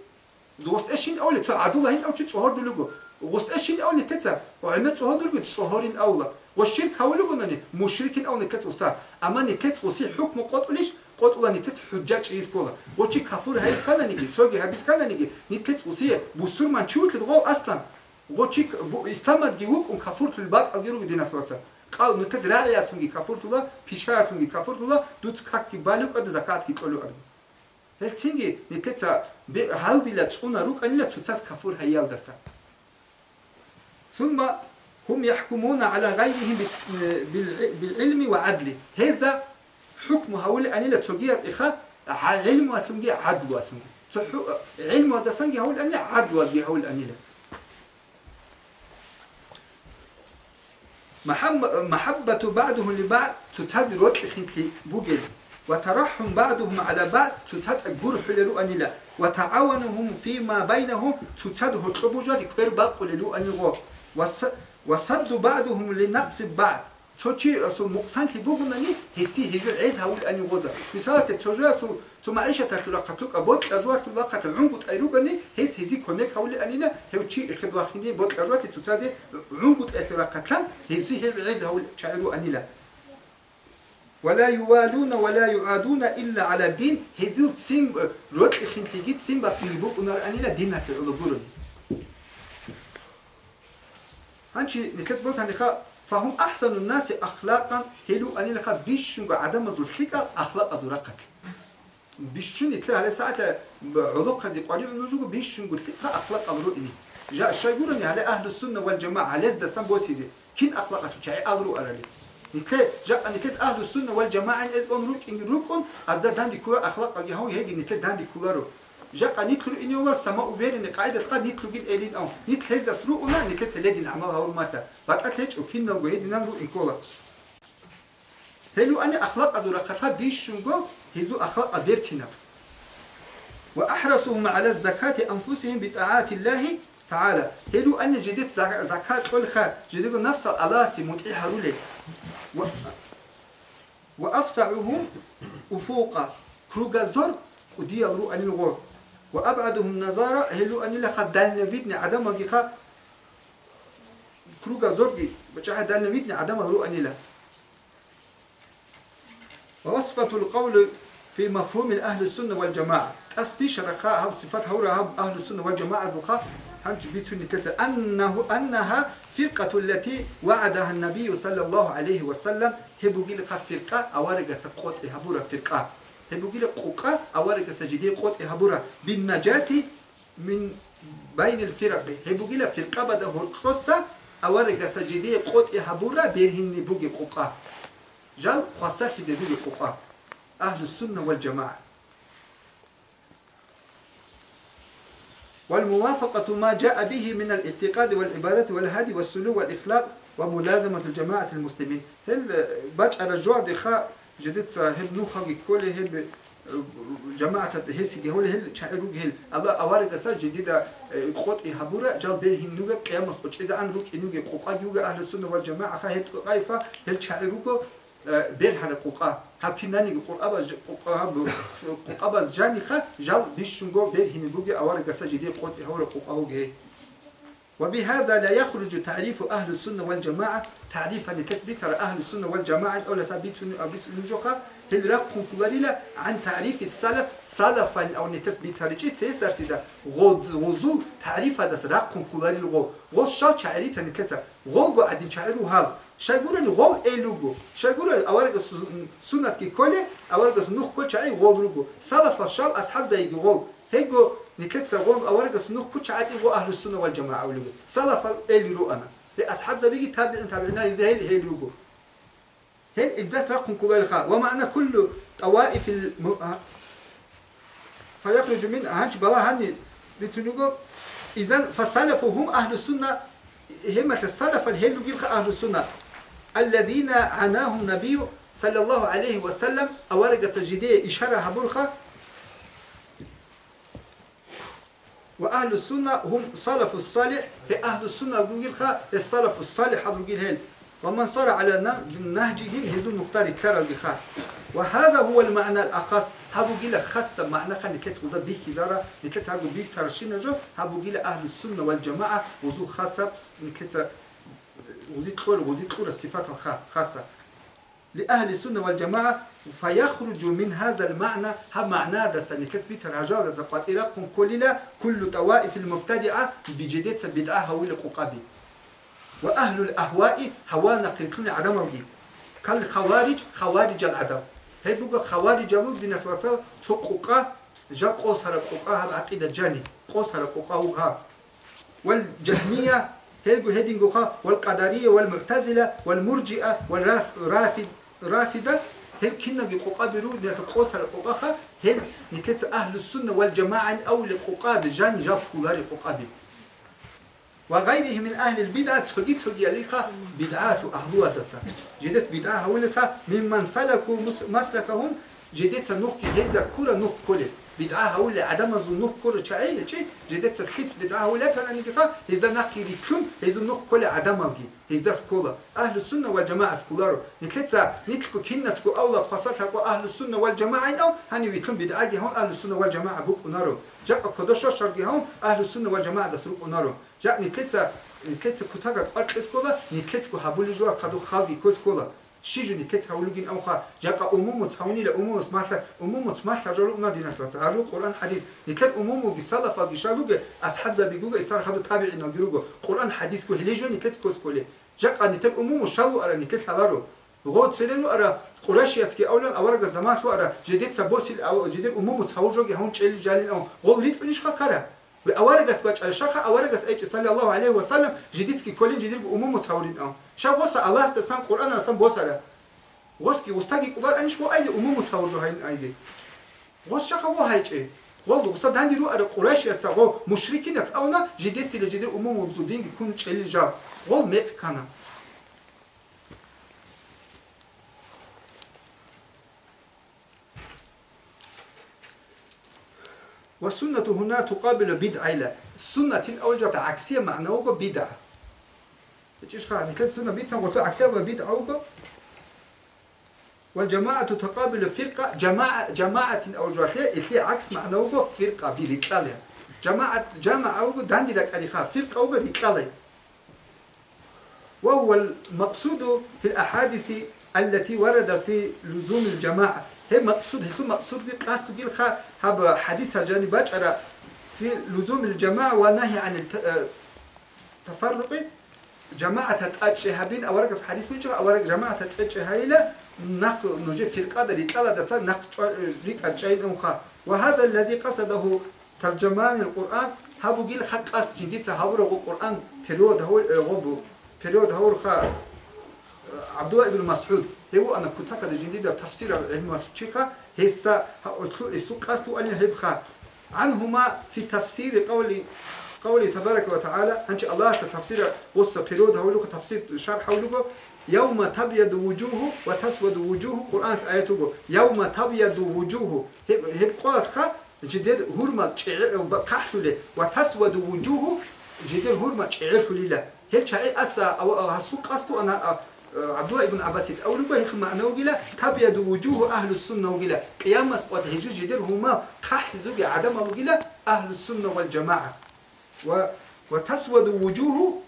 Dost eşin öyle. Adullah'in avçi tsohordulugo. شرك هول شيء است مشركين أيس كولا جندي شرك هول شين أيس كولا جاك الصهر دولي تشي دوست اشين أولي تو عدو هين أو شيء صهر دولي غوست اشين أولي تتا وعمت صهر دولي صهرين أولا والشرك هولو قلنا مشركين أو نتلت أستا أما نتلت وسي حكم قط وليش قط ولا نتلت حجاج إيز كولا وشي كفور هايز كان نيجي تسوي هابيس كان نيجي نتلت وسي بوسر من شو تلغو أصلا وشي استمد جيوك أن كفور تلبات أجرو دينا ثلاثة قال نتلت رأياتهم جي كفور تلا بيشارتهم جي كفور تلا دوت كاك بالو قد زكاة كي تقولوا أرض هل تيجي نتلت هل دي لا تسونا روك أن لا تتاز كفور هيال دسا ثم هم يحكمون على غيرهم بالعلم وعدل هذا حكم هؤلاء أن لا تجيء إخا علم وتنجي عدل وتنجي علم وتسنجي هؤلاء أن عدل وتنجي هؤلاء أن محبة بعضهم لبعض تتهد روتلخين كي بوجل وترحم بعضهم على بعض تتهد أجور حللو أن لا. وتعاونهم فيما بينهم تتهد هتلبوجات كبير باقوا للو أن وصد بعضهم لنقص بعض. توچی اسو مقصان کی بوگونانی حسی هجو عز هول اني غوزا مثال تتوجا اسو تو معيشة تلقتلك أبوت أجوات تلقت العنقود أيروغني هيس هزي كونك هول أنينا هو شيء إخد واخدين بوت أجوات تتوزي عنقود أتلقتلن هزي هي عز هول شعرو أنيلا ولا يوالون ولا يعادون إلا على الدين هزيل تسيم رد إخن تيجي تسيم بفي بوك ونار أنيلا دينك العلوبورن هنشي نتلت بوس هنخا فهم أحسن الناس أخلاقا. هلو أني لخا بيشنغ عدم ذلك أخلاق أدرقت بيشن يتلا على ساعة عضوق هذه قريب نجوم بيشنغ ثقة أخلاق أدرقني جاء الشيء يقولون على أهل السنة والجماعة على ده سام بوسيدي كين أخلاق شيء أدرو أرالي. نتلا جاء نتلا أهل السنة والجماعة إذ أن روك إن روكون أزدا داندي كوا أخلاق أجهو هيجي نتلا داندي كوارو. جاء نتلو إني والله سماء وبين قاعدة قد نتلو جل إلين أو. نتل هذا سرو ولا نتل تلدين عمل هول ماتا بعد أتلج وكنا وهيد نمرو إنكولا هلو أنا أخلاق أدور أخلاق بيش شنقو هزو أخلاق أبيرتنا وأحرصهم على الزكاة أنفسهم بطاعات الله تعالى. هلو أنا جديد زكاة كل خا جديد نفس الألاسي متعي رولي و... وأفسعهم أفوقا. كروغا زور ودي الرو أن الغور. وأبعدهم نظارة هلو أن لخا دال نفيدني عدم وجيخا كروغا زورجي بجاها دال نفيدني عدم الرو أن له ووصفة القول في مفهوم الأهل السنة والجماعة. أسبيش رخاء صفات هورا أهل السنة والجماعة ذوخا هنج بيتوني تلتا أنه أنها فرقة التي وعدها النبي صلى الله عليه وسلم هبو جيل فرقة أوارق سقوط هبورا فرقة. هبو جيل قوقا أوارق سجدي قوط هبورا بالنجاة من بين الفرق. هبو جيل فرقة بدا هرقصة أوارق سجدي قوط هبورا بيرهن بوجي قوقا جال خاصة في قوقا أهل السنة والجماعة. والموافقة ما جاء به من الاعتقاد والعبادة والهدي والسلوك والإخلاق وملازمة الجماعة المسلمين. هل باج على جوع دخاء جديد هل نوخا كل هل جماعة هسي هول هل شعروا هل الله أوارد أساس جديدة قوت إهابورا جال به نوجا قيام مسقط إذا عن روك إنوجا قوقا يوجا أهل السنة والجماعة خا هل قايفة هل شعروا بير هذا قوقا. هكيناني قوقا قوقا قوقا جاني خا جال بيشونغو بير هنبوجي أوارد أساس جديد قوت إهابورا قوقا هو جه وبهذا لا يخرج تعريف أهل السنة والجماعة تعريفا لتثبيت أهل السنة والجماعة أو لسبيت أبيت نجوخا هل رقم كبيرة عن تعريف السلف سلفا أو لتثبيت رجيت سيس درس ده غوز غزول تعريف هذا رقم كبيرة غو. غوز شال شعريتا نتلتا غو قاعدين شعروا هال شايقولوا غول إلوجو شايقولوا أورق السنة كي كله أورق النوح كل شيء غول روجو سلف شال أصحاب نتلت سرغون أورق السنوك كل عادي هو أهل السنة والجماعة أولو سلف اللي رو أنا. أصحاب زبيجي تابعين تابعنا إزاي هي اللي رو هل إذا رقم كبار خا ومعنى كل طوائف الم... فيخرج من هنش بلا هني بتنوجو إذا فالسلف هم أهل السنة. همة السلف الهلو جيل أهل السنة. الذين عناهم النبي صلى الله عليه وسلم أورق تجديه إشارة هبرخة وأهل السنة هم صلف الصالح هي أهل السنة يقول الصلف الصالح يقول هل ومن صار على نهجهم هزو المختار ترى البخار وهذا هو المعنى الأخص. هابو جيل خاصة معنى خلي كت وزا بيه كزارة نكت هابو بيه ترشين جو هابو جيل أهل السنة والجماعة وزو خاصة نكت وزيد تقول وزيد تقول الصفات الخاصة لأهل السنة والجماعة فيخرج من هذا المعنى هم معنى ده سنكتبت الرجال زقات إراق كلنا كل طوائف المبتدعة بجديد بدعة هو لققابي وأهل الأهواء هوانا قلتون عدم وجي كالخوارج خوارج العدم. هي بقى خوارج مو دين الوصل تقوقا جا قوسر قوقا هم عقيدة جاني. قوسر قوقا هو والجهمية هيلجو هيدينغوخا والقدرية والمعتزلة والمرجئة والرافد رافدة هل كنا بقوقا برو نتقوس القوقا هل نتت أهل السنة والجماعة أو لقوقا جان جاب كولار قوقا وغيره من أهل البدعة تجي تجي لك بدعات أهلها تسا جدت بدعة هولك ممن سلكوا مسلكهم جدت نوك هذا كل نوك كل بدعة هول عدم الظنوح كل شيء شيء جدت الخيط بدعة هول أنا نكفى إذا نحكي بكون إذا نخ كل عدم الجي إذا سكولا أهل السنة والجماعة سكولارو نتلتsa نتلكو كنا تكو أولا خاصة كو أهل السنة والجماعة أو هني بيكون بدعة هون أهل السنة والجماعة بوك أنارو جاء قدوش شرقي هون أهل السنة والجماعة دسروك أنارو جاء نتلتsa نتلتsa كتاga قرط اسكولا نتلتكو هابولي جوا خدو خاوي كوسكولا شيجني كت هولوجين أوخا جاك أموم تهوني لأموم سمعت أموم سمعت رجل ما دينا توت أرجو قرآن حديث نتل أموم جسالة فجشالوج أصحاب زبيجوج استار خدو تابعين نجروجو قرآن حديث كه ليجو نتل كوس كله جاك نتل أموم شالو أرى نتل حلارو غوت سلرو أرى قراشيات كي أولا أورج زمان تو أرى جديد سبوسيل أو جديد أموم تهوجوج هون شيل جالين أو غول ريت بنيش خكرة وأورجس ავარეგას ბაჭარ შახა ავარეგას ეჭი სალალლაჰუ ალეიჰი ვასალამ ჯიდიცკი ქოლინ ჯიდირ უმუმო ცავრინაო შაგოსა ალასტა სან ყურანა სან ბოსარა გოსკი უსტაგი ყუდარ ანიშ გო აიზე უმუმო ცავრჯო ჰაინ აიზე. გოს შახა გო ჰაიჭი გო ლუსტა დანდი რო არა ყურაში აცა გო მუშრიკი და წავნა ჯიდისტილე ჯიდირ უმუმო ძუდინგი კუნ ჭელიჟა. გო მეტკანა والسنة هنا تقابل بدعة لا السنة الأول عكسية معناه بدعة إيش خا مثل السنة بدعة قلت عكسية بدعة والجماعة تقابل فرقة جماعة جماعة أو جواتية اللي عكس معناه فرقة بريكالة جماعة جماعة أو داندي لك أريخا فرقة أو ريكالة وهو المقصود في الأحاديث التي ورد في لزوم الجماعة. هي مقصود هي مقصود في قاست تقول خا هذا حديث جاني على في لزوم الجماعة والنهي عن التفرق جماعة تأتش هبين أورق حديث بيجوا أورق جماعة تأتش هايلة نق نجي في القادة لتلا دسا نق ريك أتشين أمخا. وهذا الذي قصده ترجمان القرآن هابو جيل خط أس جديد سهابو القرآن period هو غبو period هو خا عبد الله بن مسعود. هو أنا كنت هكذا جديد تفسير علم الشيخة هسا قصده أن يهبخا عنهما في تفسير قول قوله تبارك وتعالى. أنت الله ستفسير وصى period هو لك تفسير شرح هو لك يوم تبيض وجوه وتسود وجوه قرآن في آياته يوم تبيض وجوه. هب قوات خا جدير هرمة كحلة وتسود وجوه جدير هرمة تعرف هل شيء أسا أو هسوق قصته أنا عبد الله بن عباس أو لقوا هيك معنى وقيلا تبيض وجوه أهل السنة وقيلا قيام مسقط هجر جدير هما كحل زوجي عدم وقيلا أهل السنة والجماعة. و وتسود وجوه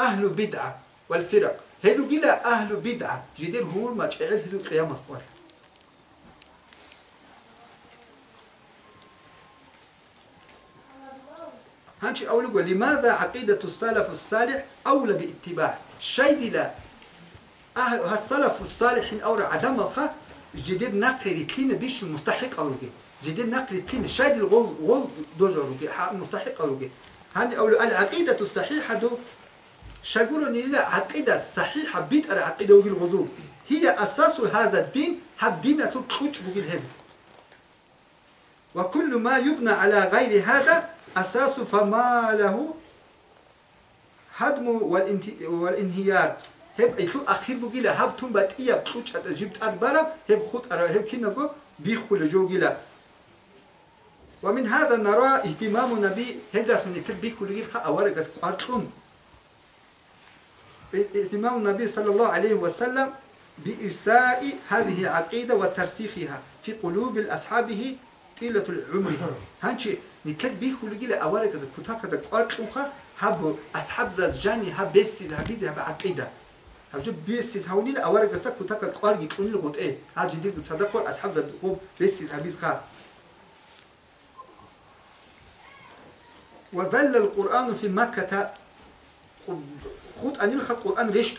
أهل بدعة والفرق. هلو جلا أهل بدعة جدير هو ما تعيل هلو قيام أسقال هنشي أقول لماذا عقيدة السلف الصالح أولى باتباع؟ شيء أه السلف الصالح أولى عدم الخا جديد نقل كين بيش مستحق أولوجي جديد نقل كين شيء الغول غول دوجر مستحق أولوجي هذه أول العقيدة الصحيحة دو شاقولوا لا عقيدة صحيحة بيت العقيدة وقل غضوب. هي أساس هذا الدين هالدين تتخوش بقل هم وكل ما يبنى على غير هذا أساس فما له هدم والانهيار. هب ايتو اخير بقيل هب تم باتيا بتوش جبت أدبارا هب خط أرى هب كنا بيخل جوجيلا ومن هذا نرى اهتمام النبي هذا من تبي كل يلقى أورق قارتون اهتمام النبي صلى الله عليه وسلم بإرساء هذه العقيدة وترسيخها في قلوب أصحابه طيلة العمر هنشي نتلت كل يلقى أورق كتاك ده قارتون هب أصحاب ذات جاني هب بس هب بيزي هب عقيدة هبجو بس هوني أورق ذات كتاك قارج يقول له إيه هذا جديد بتصدقوا أصحاب ذات قوم بس هبيز خا. وظل القرآن في مكة خد أن يلخى القرآن ريش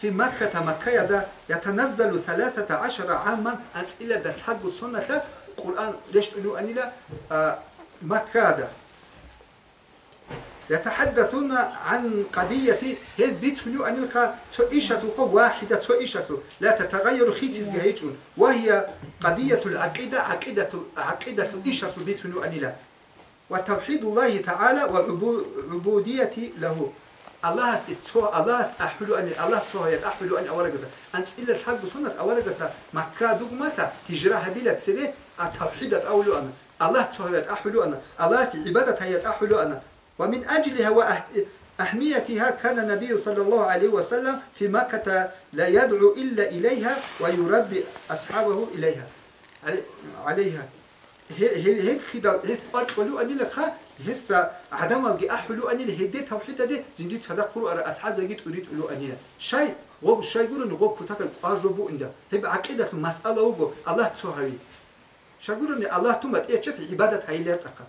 في مكة مكة يدا يتنزل ثلاثة عشر عاما أسئلة ده حق سنة القرآن ريش أن لا آه، مكة دا يتحدثون عن قضية هذ بيتفلو أن يلقى تعيشة واحدة تعيشة لا تتغير خيسيس جهيجون وهي قضية العقيدة عقيدة عقيدة الإشة بيتفلو أن لا. وتوحيد الله تعالى وعبودية له. الله استتو الله أحلو أن الله تو هي أحلو أن أورجز أنت إلا الحق سنة أورجز مكة دغمتا هجرة هبيلة سبي التوحيد الأول أنا الله تهرت أحلو أنا الله سي عبادة هي أحلو أنا ومن أجلها وأهميتها كان النبي صلى الله عليه وسلم في مكة لا يدعو إلا إليها ويربي أصحابه إليها. عليها. هي خدال هي سقارت ولو أني لخا هسا عدم الجي أحلو أني لهدي توحيد ده زندي تدا قرو أرى أصحاب زجيت أريد ألو أني شيء غو شيء يقولون غو كتاك أرجو إندا. هي عقيدة المسألة وغو الله تهري شغلون الله تومت. إيه شيء عبادة هاي لرتقى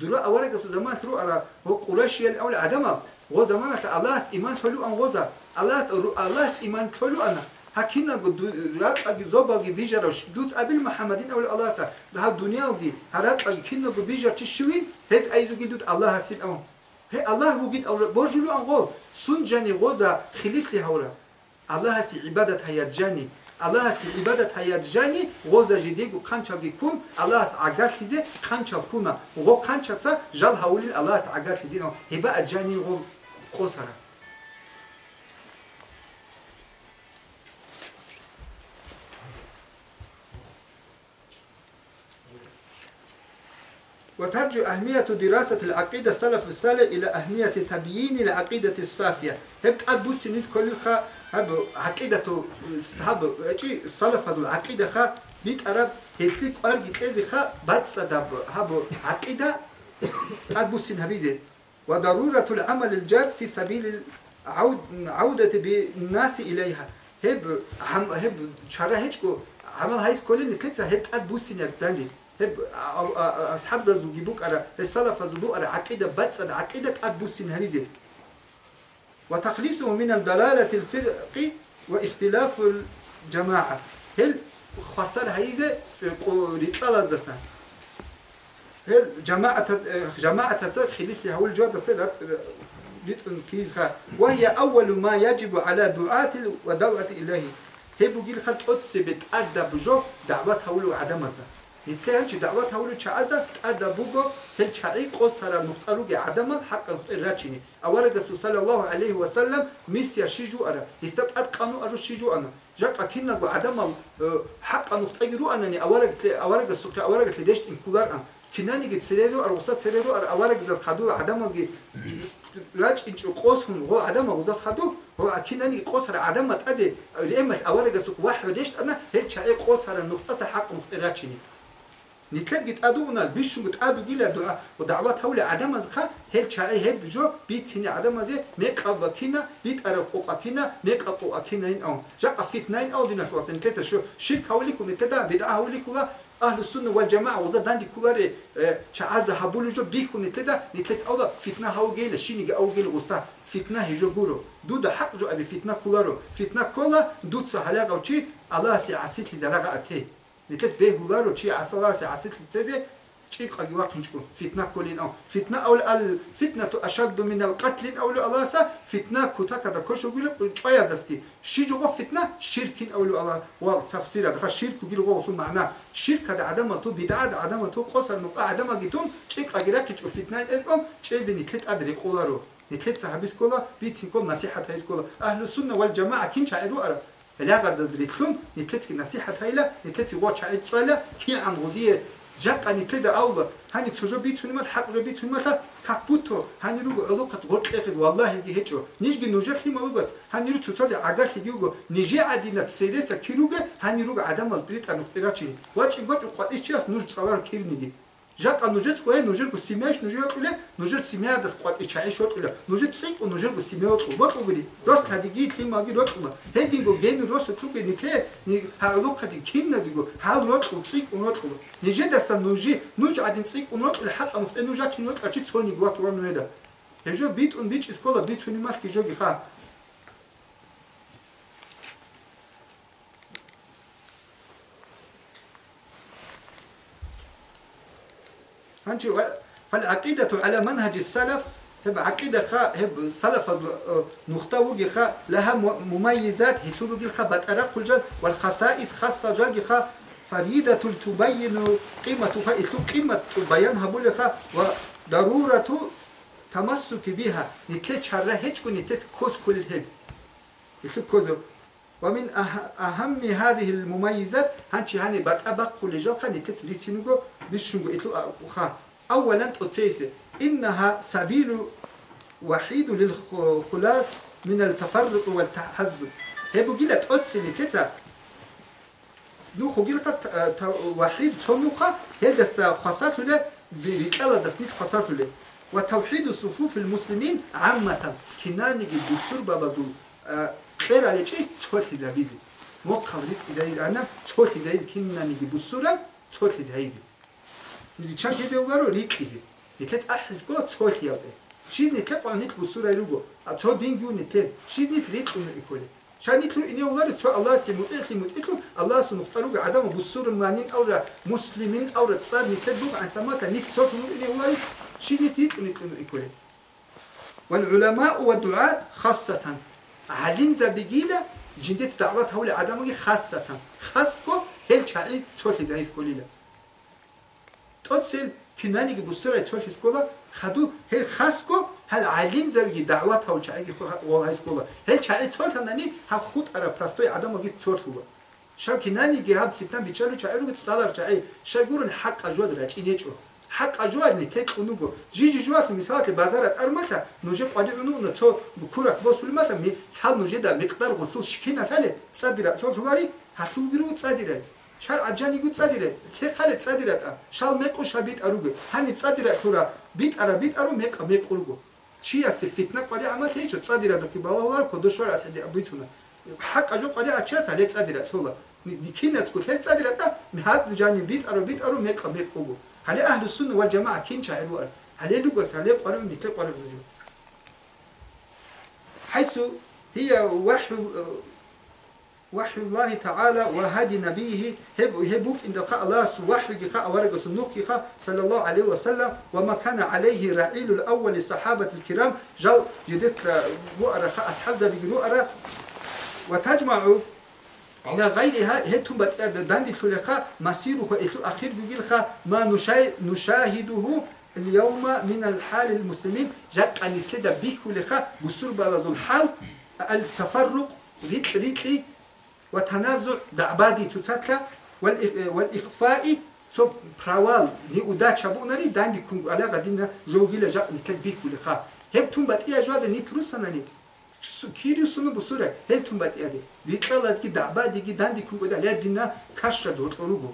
درا اولا که زمان رو را هو قریشی الأول ادمه غو زمان که الله است ایمان فلو ان غوزا الله است الله است ایمان فلو أنا. حکینا گو رات اگی زو باگی بیجرش دوت ابل محمدین اول الله است. ده دنیا دی هرات اگی کینا گو بیجر چی شوین هز ایزو گی دوت الله هستین اما هی الله بو گید اول بورجلو ان غو سون جانی غوزا خلیفتی هورا. الله هستی عبادت حیات جانی алааси ибадат ҳаяҷани ғозажи дегу қанчаги кун алааст агар хизе қанчаб куна ғо қанчаца жал ҳавулил алааст агар хизино ҳиба аҷани ғо қосара وترجع أهمية دراسة العقيدة السلف الصالح إلى أهمية تبيين العقيدة الصافية. هب تقبل سنيس كل خا هب عقيدة هب السلف هذو العقيدة خا بيت عرب هيك أرجع كذا خا بعد صدب. هب عقيدة سن هبيزة وضرورة العمل الجاد في سبيل العود عودة بالناس إليها. هب هب شرح هيك عمل هاي كل نكتة هب تقبل سن أصحاب زوجيبوك أرى السلف زوجو أرى عقيدة بتس عقيدة أدبوسين هنيزي وتخليصه من الدلالة الفرق واختلاف الجماعة. هل خسر هيزة في قولي ثلاث دسان؟ هل جماعة جماعة خليف هو الجودة صارت وهي أول ما يجب على دعاة ودعوة إليه هي بقول خلت أتسبت أدب جو دعوة هولو عدم أصلا يتلهن شي دعوات هولو چعدا أدا بوغو هل چعي قصر نختاروغي عدما حق الراتشيني أورد صلى الله عليه وسلم ميسيا شيجو أرى استطعت قانو أرو شيجو أنا جاك أكينا قو عدما حق نختاروغي أنني أورد أورد سوكا أورد لديشت إن كولار أن كناني قد سريرو أر وسط سريرو أر أورد زاد خدو عدما قي راج إنش قوسهم هو عدما غزاس خدو هو أكيناني قصر عدما تأدي لإما أورد سوك واحد ليشت أنا هل چعي قصر نختاس حق نختاراتشيني نتلت جت أدونا بيشو جت أدو جيلا دعاء ودعوات حول عدم أزخا هل شاعي هل بجو بيت هنا عدم أزي ميك أبا كينا بيت أرقوق كينا ميك أبو أكينا إن أو جاء قفيت نين أو دينا شو أصلا نتلت شو شرك حوليكم نتلت بدعة حوليكم أهل السنة والجماعة وذا داندي كبار شعاز هبولو جو بيكو نتلت نتلت أولا فتنة هاو جيلا شيني أو جيلا غستا فتنة هجو جورو دودا حق جو أبي فتنة كولارو فتنة كولا دود سهلاغ أو شي الله سي عسيت لزلاغ أتيه نتلت به هولارو چی عصلا سی عصيت تزي چی قاقي واقنجكو فتنة كلين أو فتنة أو الفتنة أشد من القتل أو الله سا فتنة كتا كذا كوشو قيل شوية دسكي شي جو فتنة شرك أو الله وتفسير هذا شرك قيل هو شو معناه شرك هذا عدم تو بدعة عدم تو قصر نقطة عدم جيتون چی قاقي راكي چو فتنة إزقم چي زي نتلت أدري قولارو نتلت صحابيس كولا بيتين نصيحة هايس كولا أهل السنة والجماعة كين شاعروا أرى لاغا دزريتلون نتلتك نصيحة هايلا نتلتي واتش عيد صالة كي عن غزية جاقا نتلدا أولا هاني تشجو بيتوني مات حق رو بيتوني مات كاكبوتو هاني روغو علاقة غلط اخد والله دي هيتشو نيجي نوجر خيما لغت هاني رو تسادي عقار خيجيوغو نيجي عدينا تسيريسا كيروغا هاني روغ عدم الدريت انوختراچي واتش واتش قوات إيش نوج تصالار كيرنيجي ჟაკა ნუჟეც კუე ნუჟერკუ სიმეშ ნუჟეოკილე ნუჟერ სიმეადას ყვატი ჩაეშ ოკილე ნუჟე წიკუ ნუჟერკუ სიმეოკუ მოტუგილი როს ხადიგი თიმაგი როტუმა ჰედინგო გენი როს თუკე ნიკე ნი ჰალო ხადი კინნაზიგო ჰალ როტუ წიკუ ნოტუმა ნიჟედასა ნუჟი ნუჯ ადინ წიკუ ნოტილე ჰაკა მუხტე ნუჟაჩი ნოტკაჩი ცონი გვატურა ნუედა ეჟო ბიტუნ ბიჭის კოლა ბიცუნი მასკი ჯოგი ხა هنجي فالعقيدة على منهج السلف هب عقيدة خا هب السلف نختوج خا لها مميزات. هتلوج خا بتأرق الجد والخصائص خاصة جد خا. فريدة تبين قيمة فإتلو قيمة بيانها بول خا وضرورة تمسك بها. نتلت شر هيك نتلت كوز كل الهب يتلو كوز ومن أه- أهم هذه المميزات هانشي هاني بطبق لجل خاني تتريتينوغو بشنغو إتلو أخا. أولا تأتيس إنها سبيل وحيد للخلاص من التفرق والتحزب. هبو جيلا تأتسي لتتا نوخو جيلا وحيد تونوخا هذا خسارت له بيتلا دسنيت خسارت له وتوحيد صفوف المسلمين عامة. كناني بسر بابزو خير على شيء تولي زبيزي مو قبلت إذا أنا تولي زبيزي كناني بسورة تولي زبيزي اللي شان كذا وغارو ريت كذا نتلت أحس كلا تولي يابي شيء نتلت قانيت بسورة يروجو أتو دينجو نتلت شيء نتلت إنه يكولي شان نتلو إني وغارو تو الله سمو إخلي مت إتلو الله سنختارو عدم بسورة مانين أو مسلمين أو تصار نتلت بوك عن سماتا نتلت إني وغارو شيء نتلت إنه يكولي والعلماء والدعاة خاصة علين زبيجيلا جندت دعوات هول عدمي خاصة خاصكو هل شعي تولي زي سكوليلا توتسل كناني بسرعة تولي سكولا خدو هل خاصكو هل علين زبيجي دعوات هول شعي والله سكولا هل شعي تولي ناني ها خود أرا براستوي عدمي تولي شاو كناني جهاب ستان بيشالو شعي رو تستالر شعي شايقورن حق أجود راج إنيجو حق أجواد نتيت أنوجو جيجي جوات مثالك بازارات أرمتا نوجي قادي عنو نتو بكورك بوسول متا مي حال نوجي دا مقدار غلطوس شكينا ثالي تصدر شو تغاري هاتو غيرو تصدر شال عجاني قد تصدر كي خالي تصدر شال ميقو شابيت أروجو هاني تصدر تورا بيت أرا بيت أرو ميق ميق أروجو چی است فتنه قالی عمل هیچ تصدر تو که بالا وار کدو شور است بیتونه حق اجو قالی اچه تا لیت هل أهل السنة والجماعة كين شاعروا هل لغة هل قرن دي قرن نجوم حيث هي وحي وحي الله تعالى وهدي نبيه. هب هبوك إن دقاء الله وحي قاء ورق سنوك صلى الله عليه وسلم. وما كان عليه رعيل الأول الصحابة الكرام. جو جدت وأرى أصحاب زبيق وأرى وتجمع على غيرها هتهم بدند الخلقاء مسيره إلى الأخير بقولها ما نشاهده اليوم من الحال المسلمين. جاء أن كده بيكولخا بسربة لازم حال التفرق ريت ريتي وتنازع دعبادي تتكا والإخفاء تب براوال نيودا شابوناري دند كونغ على غدينا جوهيلا جاء نتلبيكولخا هبتم بتيا جواد نيتروسنا نيت ქირისუნა ბუსურა ელთუმბატიადი ლიტალატკი დაბადიგი დანდი კუკოდა ლედინა ქაშშა დორტორუგო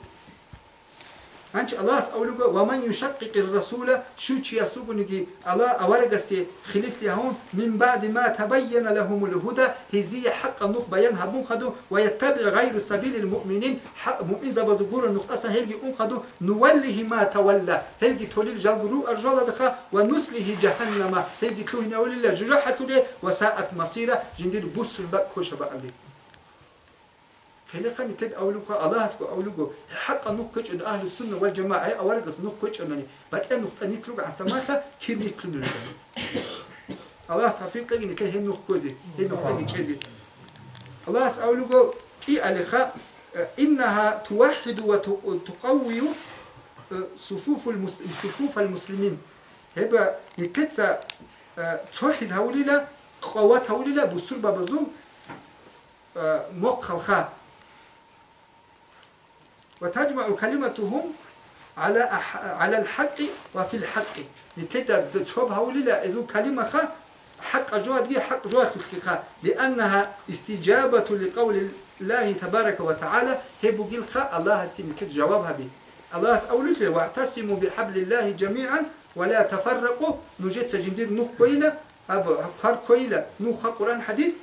анч аллас аулуго ва ман юшаққиқи расула шучи ясугуниги алла аваргаси хилифти ҳун мин баъди ма табайяна лаҳум лҳуда ҳизия ҳаққа нух баян ҳабун хаду ва яттаби ғайру сабили лмуъминин муъмин забазу гура нухтасан ҳелги ун хаду нуваллиҳи ма тавалла ҳелги толил жалгуру аржола даха ва нуслиҳи ҷаҳаннама ҳелги туҳинавлила жужаҳатуле ва саат масира жиндир бусулба кӯшаба аби فلقني تد أولوكا الله هسكو أولوكو. حقا نوكج إن أهل السنة والجماعة أورقس نوكج إنني. بعد أن نقطة نتلوك عن سماكا كيف نتلو الله توفيق لي نتلو هي نوكوزي هي نوكوزي تشيزي الله هس إي ألخا إنها توحد وتقوي صفوف المسلمين صفوف المسلمين. هبا نكتسا توحد هوليلا قوات هوليلا بسر بابزون مقخلخا وتجمع كلمتهم على أح على الحق وفي الحق. لكده تشوب لا إذا كلمة خا حق جواد حق جواد تلقيها لأنها استجابة لقول الله تبارك وتعالى بقول خا الله كده جوابها به الله أقول لك واعتصموا بحبل الله جميعا ولا تفرقوا. نجد سجندير نوح كويلة أبو كويلة نوح قرآن حديث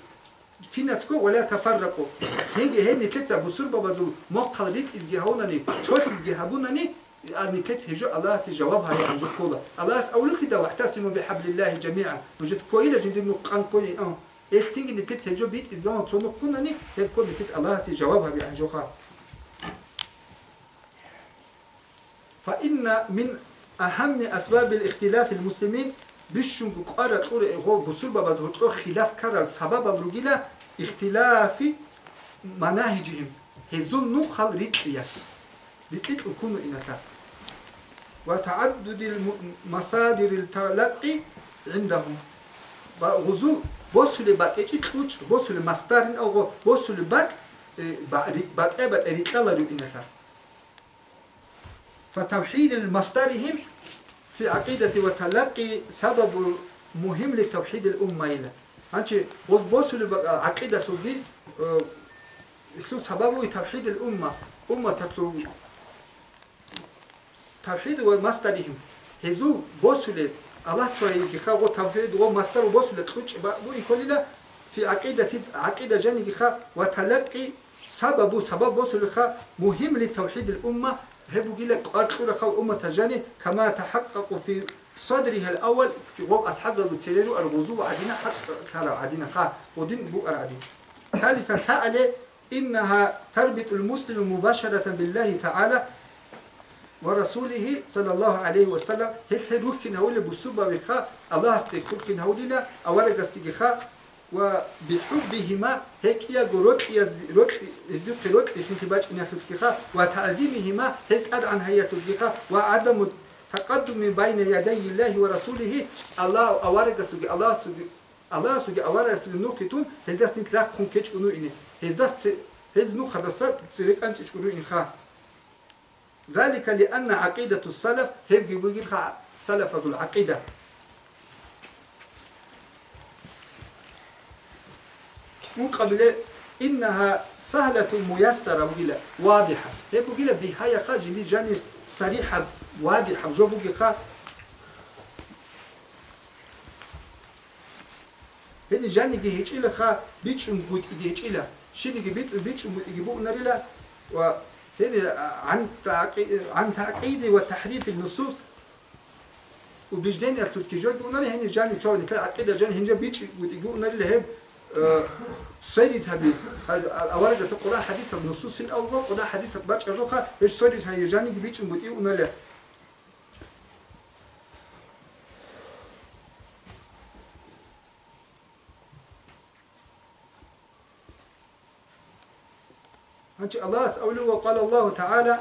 هيجي هني تلتا بسور بابازو مقال ريت إزجي هونني تول إزجي هبونني أني تلت هجو الله سي جوابها يا عن جوكولا الله أولك دا واحتسموا بحبل الله جميعا. وجد كويلة جندي نقان كويلة أه. إلتينج إني تلت هجو بيت إزجي هون تونو كونني هيكو تلت الله سي جوابها يا عن جوكا فإن من أهم أسباب الاختلاف المسلمين بشون بقارة تقول هو بسول بابا تقول خلاف كرر سبب أبرجيلا اختلاف مناهجهم. هزون نخل رتليا رتلت أكون إنتا وتعدد المصادر التلقي عندهم. بغزو غزو بوصل باكيتي تلوش بوصل مصدر أو بوصل باك بات أبت أريتلا رو إنتا فتوحيد المصدرهم في عقيدة وتلقي سبب مهم لتوحيد الأمة إلى أنت بوس بوس عقيدة سوجي شو سبب توحيد الأمة؟ أمة تتلو توحيد ومصدرهم هزو بوس الله تعالى يخا توحيد ومصدر بوس لتلوش بو يقول في عقيدة عقيدة جاني خا وتلقي سبب سبب بوس مهم لتوحيد الأمة. هبو جيلا قرقر خو أمة جاني كما تحقق في صدرها الأول في غوب أصحاب ذو تسيرو الغزو عدينا حق ترى عدينا خا ودين بو أرعدين ثالثا سأل إنها تربط المسلم مباشرة بالله تعالى ورسوله صلى الله عليه وسلم. هل روح كنا هول بسوبة بخا الله استغفر كنا هولنا أولا استغفر وبحبهما هيك يا جروت يا روت ازدق روت انتباج إن تلقيها وتعظيمهما هيك عن هي تلقيها وعدم تقدم بين يدي الله ورسوله. الله أوارق سوجي الله سوجي الله سوجي أوارق سوجي نوكتون دست نتلاق كون كيش أنو إني. دست هل نو خدسات تسرق أنت تشكرو إن خا ذلك لأن عقيدة السلف هي بيقول سلف العقيدة من قبل إنها سهلة ميسرة بقيلة واضحة. هي بقيلة بهاي خا جلي جاني صريحة واضحة. جو بقي خا. هني جاني جي هيك إلى خا بيتش مقود إجي هيك إلى. شيني جي بيت بيتش مقود إجي بو نريلا. وهني عن تعقيد عن تعقيد وتحريف النصوص. وبيجدين يرتوت كي جوج ونري هني جاني تسوي عقيدة جاني هنجا بيتش مقود إجي نريلا هم سيريز هبي أورد بس القرآن حديث النصوص الأول قرآن حديث باتش الروخة إيش سيريز هاي جاني بيتش مبتي ونلا أنت الله أسأله وقال الله تعالى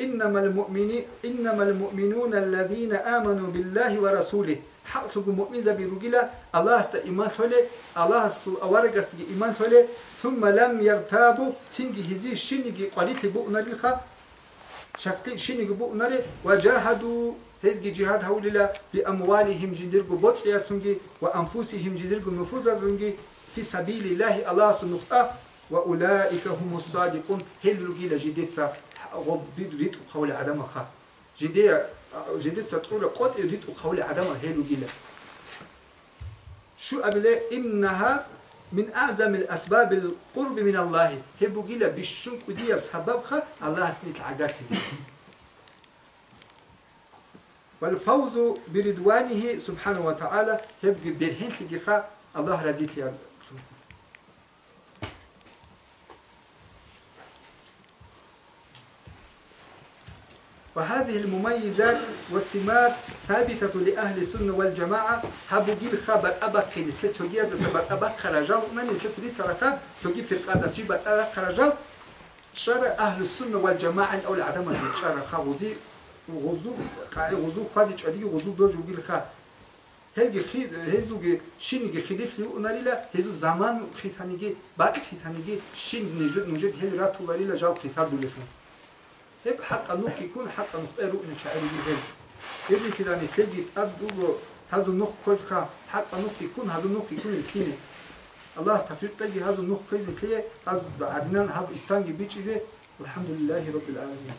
إنما المؤمنين إنما المؤمنون الذين آمنوا بالله ورسوله. حقتك مؤمن زبيرجلا الله است إيمان حله الله سو أورج است إيمان حله ثم لم يرتابوا تنجي هذي شنجي قليل بو نريخا شكل شنجي بو نري وجاهدوا هزجي جهاد هوللا بأموالهم جندرجو بوتس ياسونجي وأنفسهم جندرجو رنجي في سبيل الله الله سنخطأ وأولئك هم الصادقون. هل رجيل جديد غب بيد قول عدم خا جديد جديد ستقول قد يريد قول عدم هيلو جيلا. شو أبلا إنها من أعظم الأسباب القرب من الله. هبو جيلا بالشنك ودي خا الله سنيت العقار كذي والفوز بردوانه سبحانه وتعالى هبقى برهن تجيخا الله رزيت يا وهذه المميزات والسمات ثابتة لأهل السنة والجماعة. هبو جيل خابت أبا قيد تتوجيه دسبت أبا خرجال من تتري ترخا توجي فرقة دس جيبت أبا خرجال شر أهل السنة والجماعة أول عدم زي شر خاوزي. وغزو قاعد غزو خادي شادي غزو دوج وجيل خا هلگی خید هزوگی شینگی خلیف لیو اوناریلا هزو زمان خیسانیگی بعد خیسانیگی شین نجد نجد هل راتو واریلا جال خیسار دولشون هب حق نوك يكون حق نختار إن شاعر يجيب يدي كده نتلاقي تقدو هذا النوك كويس خا حق نوك يكون هذا النوك يكون الكيني الله استفيد تجي هذا النوك كويس نتلاقي هذا عدنان هذا استانجي بيتش والحمد لله رب العالمين